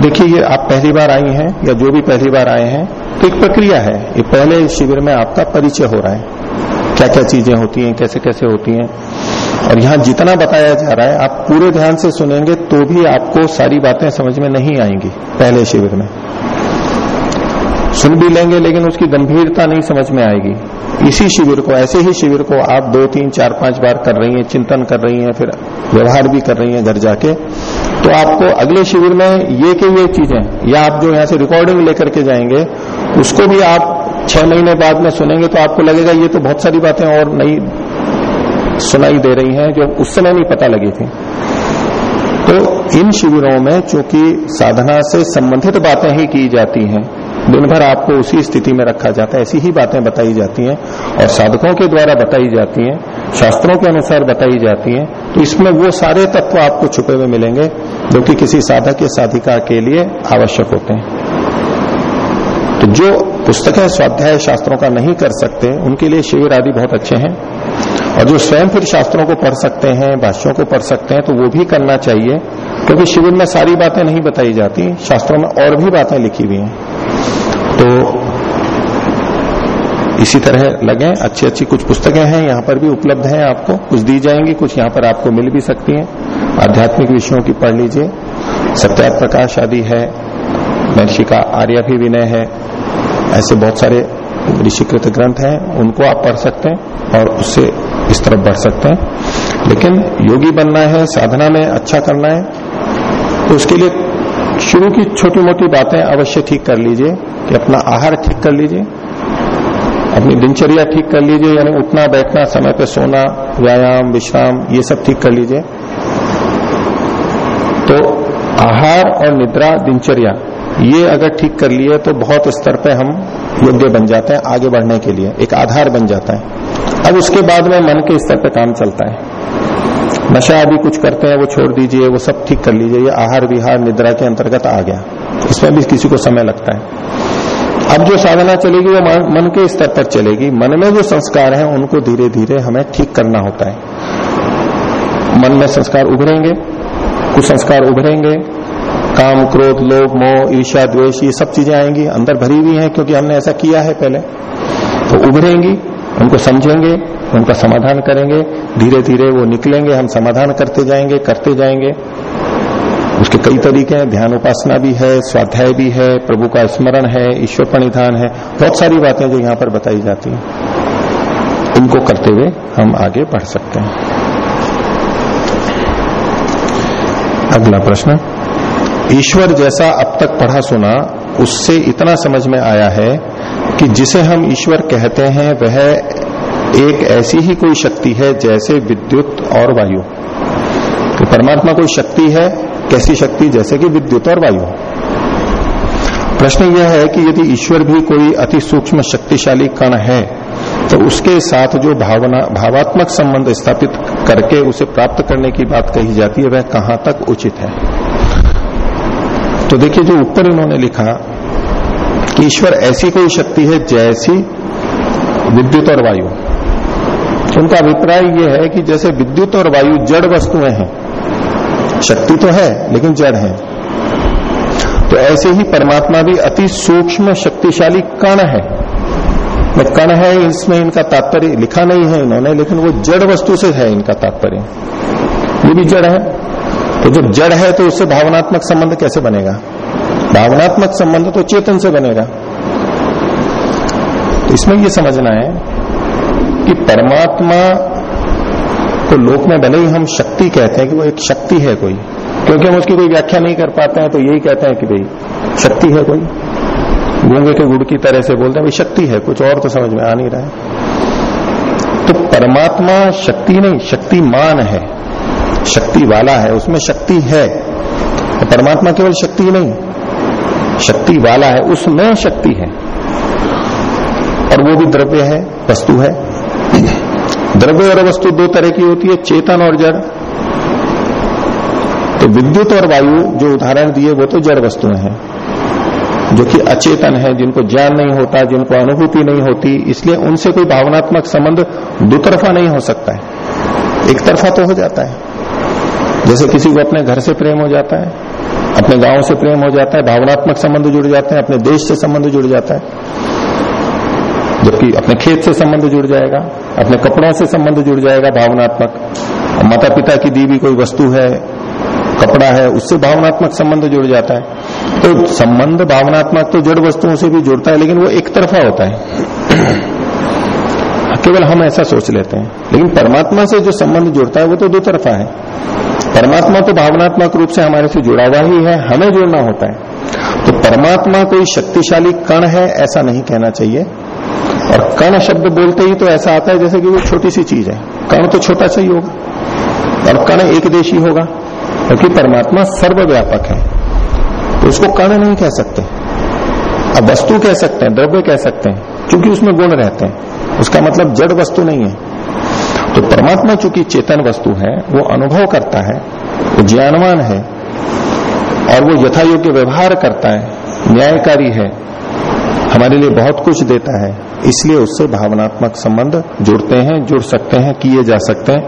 देखिए, ये आप पहली बार आई हैं, या जो भी पहली बार आए हैं तो एक प्रक्रिया है। ये पहले शिविर में आपका परिचय हो रहा है। क्या क्या चीज़ें होती हैं कैसे कैसे होती हैं। और यहाँ जितना बताया जा रहा है, आप पूरे ध्यान से सुनेंगे तो भी आपको सारी बातें समझ में नहीं आएँगी पहले शिविर में। सुन भी लेंगे, लेकिन उसकी गंभीरता नहीं समझ में आएगी। इसी शिविर को, ऐसे ही शिविर को आप दो, तीन, चार, पाँच बार कर रही हैं, चिंतन कर रही हैं, फिर व्यवहार भी कर रही हैं घर जाके तो आपको अगले शिविर में ये के ये चीज़ें, या आप जो यहाँ से रिकॉर्डिंग लेकर के जाएँगे, उसको भी आप छह महीने बाद में सुनेंगे तो आपको लगेगा ये तो बहुत सारी बातें और नई सुनाई दे रही हैं, जो उस समय नहीं पता लगी थी। तो इन शिविरों में चूँकि साधना से संबंधित बातें ही की जाती हैं दिन भर आपको उसी स्थिति में रखा जाता है। ऐसी ही बातें बताई जाती हैं और साधकों के द्वारा बताई जाती हैं, शास्त्रों के अनुसार बताई जाती हैं। तो इसमें वो सारे तत्व आपको छुपे हुए मिलेंगे जो कि किसी साधक या साधिका के लिए आवश्यक होते हैं। तो जो पुस्तकें स्वाध्याय शास्त्रों का नहीं कर सकते, उनके लिए शिविर आदि बहुत अच्छे हैं। और जो स्वयं फिर शास्त्रों को पढ़ सकते हैं, भाष्यों को पढ़ सकते हैं तो वो भी करना चाहिए, क्योंकि शिविर में सारी बातें नहीं बताई जाती, शास्त्रों में और भी बातें लिखी हुई हैं। तो इसी तरह लगे अच्छी अच्छी कुछ पुस्तकें हैं, यहाँ पर भी उपलब्ध हैं आपको, कुछ दी जाएँगी, कुछ यहाँ पर आपको मिल भी सकती हैं। आध्यात्मिक विषयों की पढ़ लीजिए। सत्या प्रकाश आदि है, महर्षि का आर्य भी विनय है। ऐसे बहुत सारे ऋषिकृत ग्रंथ हैं, उनको आप पढ़ सकते हैं और उससे इस तरफ़ बढ़ सकते हैं। लेकिन योगी बनना है, साधना में अच्छा करना है तो उसके लिए शुरू की छोटी मोटी बातें अवश्य ठीक कर लीजिए कि अपना आहार ठीक कर लीजिए, अपनी दिनचर्या ठीक कर लीजिए, यानी उठना, बैठना, समय पर सोना, व्यायाम, विश्राम, ये सब ठीक कर लीजिए। तो आहार और निद्रा, दिनचर्या, ये अगर ठीक कर लिए तो बहुत स्तर पे हम योग्य बन जाते हैं आगे बढ़ने के लिए, एक आधार बन जाता है। अब उसके बाद में मन के स्तर पे काम चलता है। नशा अभी कुछ करते हैं, वो छोड़ दीजिए, वो सब ठीक कर लीजिए, ये आहार विहार निद्रा के अंतर्गत आ गया। इसमें भी किसी को समय लगता है। अब जो साधना चलेगी, वो मन के स्तर पर चलेगी। मन में जो संस्कार है, उनको धीरे धीरे हमें ठीक करना होता है। मन में संस्कार उभरेंगे, कुछ संस्कार उभरेंगे। काम, क्रोध, लोभ, मोह ईर्षा द्वेष, ये सब चीज़ें आएँगी, अंदर भरी हुई हैं, क्योंकि हमने ऐसा किया है पहले। तो उभरेंगी, उनको समझेंगे उनका समाधान करेंगे धीरे धीरे वो निकलेंगे, हम समाधान करते जाएँगे करते जाएँगे। उसके कई तरीके हैं, ध्यान उपासना भी है, स्वाध्याय भी है, प्रभु का स्मरण है, ईश्वर परिधान है, बहुत सारी बातें जो यहाँ पर बताई जाती हैं। उनको करते हुए हम आगे बढ़ सकते हैं। अगला प्रश्न, ईश्वर जैसा अब तक पढ़ा सुना, उससे इतना समझ में आया है कि जिसे हम ईश्वर कहते हैं, वह एक ऐसी ही कोई शक्ति है जैसे विद्युत और वायु। तो परमात्मा कोई शक्ति है, कैसी शक्ति? जैसे कि विद्युत और वायु। प्रश्न यह है कि यदि ईश्वर भी कोई अति सूक्ष्म शक्तिशाली कण है तो उसके साथ जो भावना, भावात्मक संबंध स्थापित करके उसे प्राप्त करने की बात कही जाती है, वह कहाँ तक उचित है? तो देखिए जो ऊपर इन्होंने लिखा कि ईश्वर ऐसी कोई शक्ति है जैसी विद्युत और वायु। उनका अभिप्राय यह है कि जैसे विद्युत और वायु जड़ वस्तुएँ हैं, शक्ति तो है, लेकिन जड़ है। तो ऐसे ही परमात्मा भी अति सूक्ष्म शक्तिशाली कण है। कण है इसमें इनका तात्पर्य लिखा नहीं है इन्होंने लेकिन वो जड़ वस्तु से है इनका तात्पर्य। ये भी जड़ है। तो जब जड़ है तो उससे भावनात्मक संबंध कैसे बनेगा? भावनात्मक संबंध तो चेतन से बनेगा। तो इसमें यह समझना है कि परमात्मा को लोक में भले ही हम शक्ति कहते हैं कि वो एक शक्ति है कोई, क्योंकि हम उसकी कोई व्याख्या नहीं कर पाते हैं तो यही कहते हैं कि भाई, शक्ति है कोई? गूँगे के गुड़ की तरह से बोलते हैं, भाई, शक्ति है, कुछ और तो समझ में आ नहीं रहा है। तो परमात्मा शक्ति नहीं शक्तिमान है, शक्ति वाला है, उसमें शक्ति है। तो परमात्मा केवल शक्ति नहीं, शक्ति वाला है, उसमें शक्ति है। और वो भी द्रव्य है, वस्तु है। द्रव्य और वस्तु दो तरह की होती है, चेतन और जड़। तो विद्युत और वायु, जो उदाहरण दिए, वो तो जड़ वस्तुएँ हैं, जो कि अचेतन है, जिनको ज्ञान नहीं होता, जिनको अनुभूति नहीं होती, इसलिए उनसे कोई भावनात्मक संबंध दुतरफा नहीं हो सकता है। एक तरफा तो हो जाता है। जैसे किसी को अपने घर से प्रेम हो जाता है, अपने गाँव से प्रेम हो जाता है, भावनात्मक संबंध जुड़ जाते हैं, अपने देश से संबंध जुड़ जाता है, जबकि अपने खेत से संबंध जुड़ जाएगा। अपने कपड़ों से संबंध जुड़ जाएगा भावनात्मक। माता पिता की दी कोई वस्तु है, कपड़ा है, उससे भावनात्मक संबंध जुड़ जाता है। तो संबंध भावनात्मक तो जड़ वस्तुओं से भी जुड़ता है, लेकिन वो एक तरफा होता है। *clears throat* केवल हम ऐसा सोच लेते हैं। लेकिन परमात्मा से जो संबंध जुड़ता है, वो तो दो तरफा है। परमात्मा तो भावनात्मक रूप से हमारे से जुड़ा हुआ ही है, हमें जुड़ना होता है। तो परमात्मा कोई शक्तिशाली कण है, ऐसा नहीं कहना चाहिए। और कर्ण शब्द बोलते ही तो ऐसा आता है जैसे कि वो छोटी सी चीज़ है। कर्ण तो छोटा सा ही होगा। और कर्ण एक देशी होगा, क्योंकि तो परमात्मा सर्वव्यापक है। तो उसको कर्ण नहीं कह सकते। अब वस्तु कह सकते हैं, द्रव्य कह सकते हैं, क्योंकि उसमें गुण रहते हैं। उसका मतलब जड़ वस्तु नहीं है। तो परमात्मा चूँकि चेतन वस्तु है, वो अनुभव करता है, वो ज्ञानवान है, और वो यथा योग्य व्यवहार करता है, न्यायकारी है हमारे लिए बहुत कुछ देता है। इसलिए उससे भावनात्मक संबंध जुड़ते हैं, जुड़ सकते हैं, किए जा सकते हैं।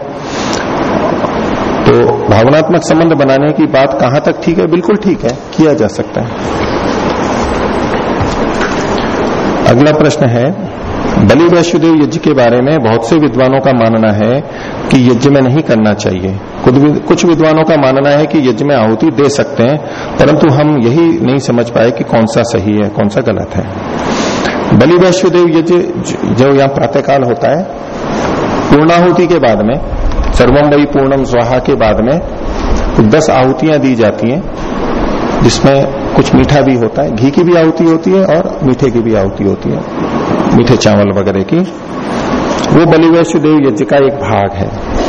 तो भावनात्मक संबंध बनाने की बात कहाँ तक ठीक है? बिल्कुल ठीक है, किया जा सकता है। अगला प्रश्न है बलि वैश्वदेव यज्ञ के बारे में बहुत से विद्वानों का मानना है कि यज्ञ में नहीं करना चाहिए। कुछ विद्वानों का मानना है कि यज्ञ में आहुति दे सकते हैं, परंतु हम यही नहीं समझ पाए कि कौन सा सही है, कौन सा गलत है। बलि वैश्वदेव यज्ञ जो यहाँ प्रातःकाल होता है, पूर्णाहुति के बाद में सर्वम वही पूर्णम स्वाहा के बाद में दस आहुतियाँ दी जाती हैं, जिसमें कुछ मीठा भी होता है, घी की भी आहुति होती है और मीठे की भी आहुति होती है। मीठे चावल वगैरह की, वो बलिवैश्य देव यज्ञ का एक भाग है।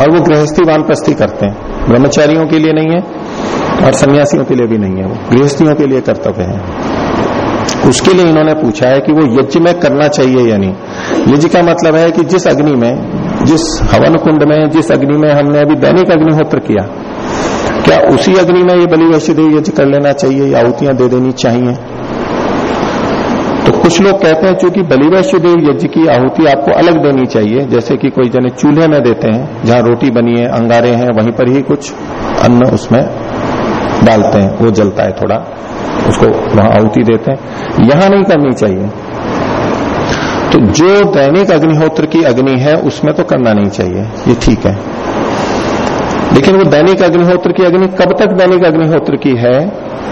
और वो गृहस्थी वानप्रस्थी करते हैं। ब्रह्मचारियों के लिए नहीं है और सन्यासियों के लिए भी नहीं है वो। गृहस्थियों के लिए कर्तव्य है। उसके लिए इन्होंने पूछा है कि वो यज्ञ में करना चाहिए या नहीं। यज्ञ का मतलब है कि जिस अग्नि में, जिस हवन कुंड में, जिस अग्नि में हमने अभी दैनिक अग्निहोत्र किया, क्या उसी अग्नि में ये बलि वैश्यदेव यज्ञ कर लेना चाहिए या आहुतियाँ दे देनी चाहिए? तो कुछ लोग कहते हैं, चूँकि बलि वैश्यदेव यज्ञ की आहुति आपको अलग देनी चाहिए, जैसे कि कोई जने चूल्हे में देते हैं, जहाँ रोटी बनी है, अंगारे हैं, वहीं पर ही कुछ अन्न उसमें डालते हैं, वो जलता है थोड़ा, उसको वहाँ आहुति देते हैं। यहाँ नहीं करनी चाहिए। तो जो दैनिक अग्निहोत्र की अग्नि है, उसमें तो करना नहीं चाहिए, ये ठीक है। लेकिन वो दैनिक अग्निहोत्र की अग्नि, कब तक दैनिक अग्निहोत्र की है,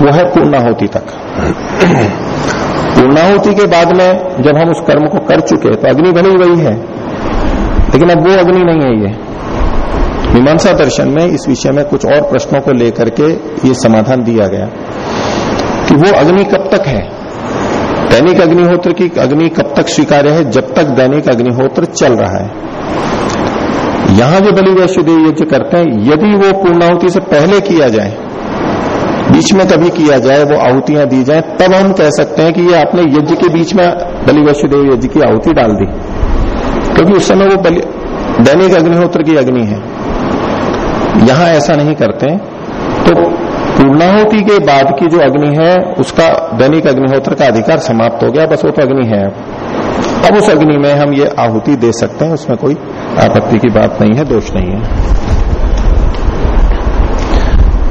वो है पूर्णाहुति तक। पूर्णाहुति के बाद में जब हम उस कर्म को कर चुके तो अग्नि भले ही वही है। लेकिन अब वो अग्नि नहीं है ये। मीमांसा दर्शन में इस विषय में कुछ और प्रश्नों को लेकर के ये समाधान दिया गया कि वो अग्नि कब तक है? दैनिक अग्निहोत्र की अग्नि कब तक स्वीकार्य है? जब तक दैनिक अग्निहोत्र चल रहा है। यहाँ जो बलि वैश्वदेव यज्ञ करते हैं, यदि वो पूर्णाहुति से पहले किया जाए बीच में कभी किया जाए, वो आहुतियाँ दी जाए, तब हम कह सकते हैं कि ये आपने यज्ञ के बीच में बलि वैश्वदेव यज्ञ की आहुति डाल दी। क्योंकि उस समय वो दैनिक अग्निहोत्र की अग्नि है। यहाँ ऐसा नहीं करते तो पूर्णाहुति के बाद की जो अग्नि है, उसका दैनिक अग्निहोत्र का अधिकार समाप्त हो गया, बस वो तो अग्नि है अब उस अग्नि में हम ये आहुति दे सकते हैं, उसमें कोई आपत्ति की बात नहीं है, दोष नहीं है।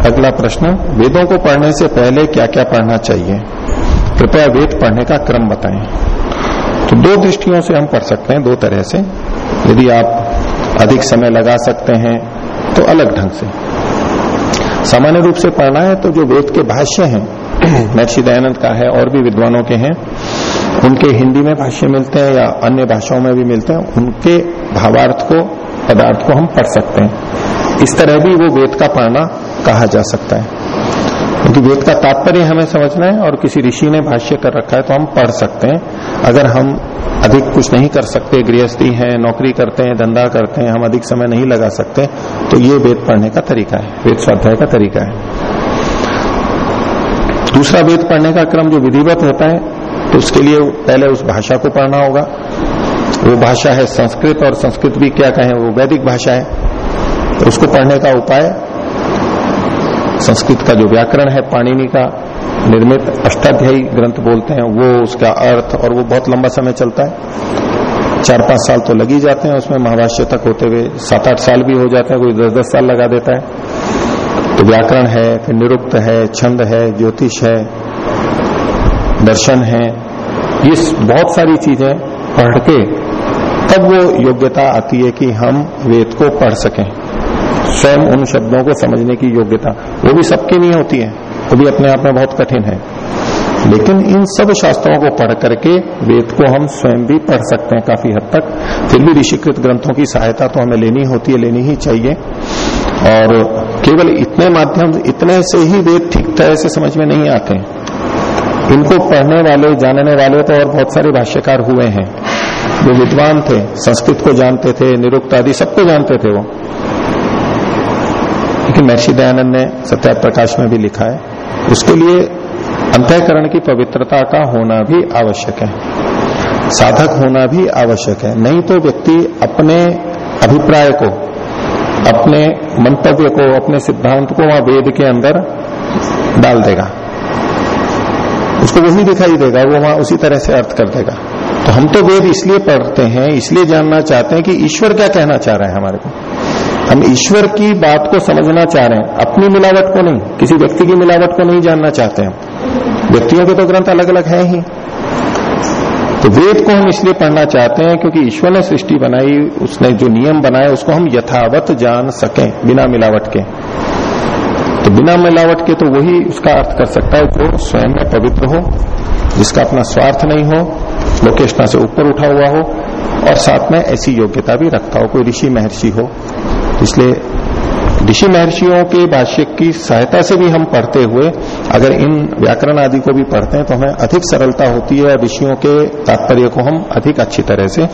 अगला प्रश्न, वेदों को पढ़ने से पहले क्या क्या पढ़ना चाहिए? कृपया वेद पढ़ने का क्रम बताएँ। तो दो दृष्टियों से हम पढ़ सकते हैं, दो तरह से। यदि आप अधिक समय लगा सकते हैं तो अलग ढंग से। सामान्य रूप से पढ़ना है तो जो वेद के भाष्य हैं *clears throat* महर्षि दयानंद का है, और भी विद्वानों के हैं, उनके हिंदी में भाष्य मिलते हैं या अन्य भाषाओं में भी मिलते हैं, उनके भावार्थ को, पदार्थ को हम पढ़ सकते हैं। इस तरह भी वो वेद का पढ़ना कहा जा सकता है। क्योंकि वेद का तात्पर्य हमें समझना है और किसी ऋषि ने भाष्य कर रखा है तो हम पढ़ सकते हैं। अगर हम अधिक कुछ नहीं कर सकते, गृहस्थी है, नौकरी करते हैं, धंधा करते हैं, हम अधिक समय नहीं लगा सकते तो ये वेद पढ़ने का तरीका है, वेद स्वाध्याय का तरीका है। दूसरा वेद पढ़ने का क्रम जो विधिवत होता है तो उसके लिए पहले उस भाषा को पढ़ना होगा। वो भाषा है संस्कृत और संस्कृत भी क्या कहें, वो वैदिक भाषा है। तो उसको पढ़ने का उपाय संस्कृत का जो व्याकरण है, पाणिनि का निर्मित अष्टाध्यायी ग्रंथ बोलते हैं, वो उसका अर्थ और वो बहुत लंबा समय चलता है। चार पाँच साल तो लग जाते हैं उसमें, महाभाष्य तक होते हुए सात आठ साल भी हो जाते हैं, कोई दस दस साल लगा देता है। तो व्याकरण है, फिर निरुक्त है, छंद है, ज्योतिष है, दर्शन है, ये बहुत सारी चीज़ें पढ़ के तब वो योग्यता आती है कि हम वेद को पढ़ सकें। स्वयं उन शब्दों को समझने की योग्यता, वो भी सबके नहीं होती है, वो भी अपने आप में बहुत कठिन है। लेकिन इन सब शास्त्रों को पढ़ करके वेद को हम स्वयं भी पढ़ सकते हैं काफ़ी हद तक। फिर भी ऋषिकृत ग्रंथों की सहायता तो हमें लेनी होती है, लेनी ही चाहिए। और केवल इतने माध्यम, इतने से ही वेद ठीक तरह से समझ में नहीं आते इनको पढ़ने वाले, जानने वाले तो और बहुत सारे भाष्यकार हुए हैं। जो विद्वान थे, संस्कृत को जानते थे, निरुक्त आदि सबको जानते थे वो। लेकिन महर्षि दयानंद ने सत्या प्रकाश में भी लिखा है, उसके लिए अंतकरण की पवित्रता का होना भी आवश्यक है। साधक होना भी आवश्यक है। नहीं तो व्यक्ति अपने अभिप्राय को, अपने मंतव्य को, अपने सिद्धांत को वहाँ वेद के अंदर डाल देगा। उसको वही दिखाई देगा, वो वहाँ उसी तरह से अर्थ कर देगा। तो हम तो वेद इसलिए पढ़ते हैं, इसलिए जानना चाहते हैं कि ईश्वर क्या कहना चाह रहा है हमारे को। हम ईश्वर की बात को समझना चाह रहे हैं। अपनी मिलावट को नहीं, किसी व्यक्ति की मिलावट को नहीं जानना चाहते हम। व्यक्तियों के तो ग्रंथ अलग अलग है ही। तो वेद को हम इसलिए पढ़ना चाहते हैं क्योंकि ईश्वर ने सृष्टि बनाई, उसने जो नियम बनाए, उसको हम यथावत जान सकें बिना मिलावट के। तो बिना मिलावट के तो वही उसका अर्थ कर सकता है, जो स्वयं में पवित्र हो, जिसका अपना स्वार्थ नहीं हो लोकेशना से ऊपर उठा हुआ हो, और साथ में ऐसी योग्यता भी रखता हो, कोई ऋषि महर्षि हो। इसलिए ऋषि महर्षियों के भाष्य की सहायता से भी हम पढ़ते हुए, अगर इन व्याकरण आदि को भी पढ़ते हैं तो हमें अधिक सरलता होती है और ऋषियों के तात्पर्य को हम अधिक अच्छी तरह से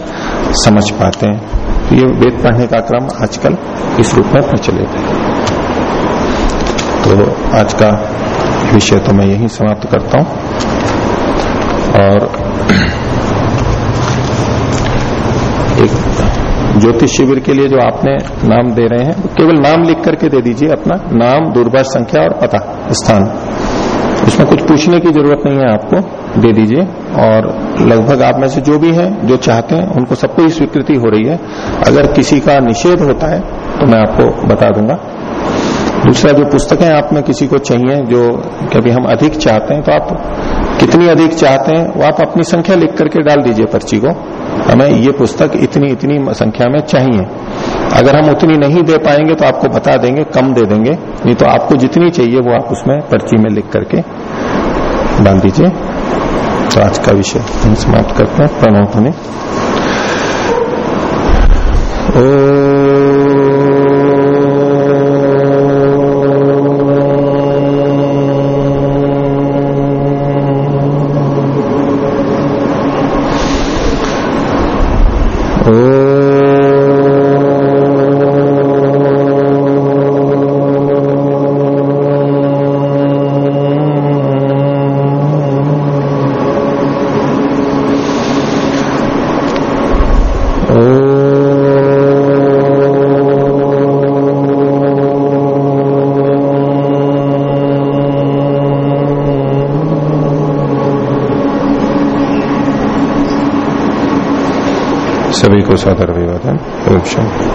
समझ पाते हैं। तो ये वेद पढ़ने का क्रम आजकल इस रूप में प्रचलित है। तो आज का विषय तो मैं यही समाप्त करता हूँ। और एक ज्योतिष शिविर के लिए जो आपने नाम दे रहे हैं, केवल नाम लिख करके दे दीजिए अपना नाम, दूरभाष संख्या और पता, स्थान। इसमें कुछ पूछने की ज़रूरत नहीं है आपको, दे दीजिए। और लगभग आप में से जो भी हैं, जो चाहते हैं, उनको सबको ही स्वीकृति हो रही है। अगर किसी का निषेध होता है तो मैं आपको बता दूँगा। दूसरा जो पुस्तकें आप में किसी को चाहिए, जो कभी हम अधिक चाहते हैं तो आप कितनी अधिक चाहते हैं, वो आप अपनी संख्या लिख करके डाल दीजिए पर्ची को। हमें ये पुस्तक इतनी इतनी संख्या में चाहिए। अगर हम उतनी नहीं दे पाएँगे तो आपको बता देंगे, कम दे देंगे। नहीं तो आपको जितनी चाहिए वो आप उसमें पर्ची में लिख करके बाँध दीजिए। तो आज का विषय हम समाप्त करते हैं। प्रणव ओ सभी को सादर अभिवादन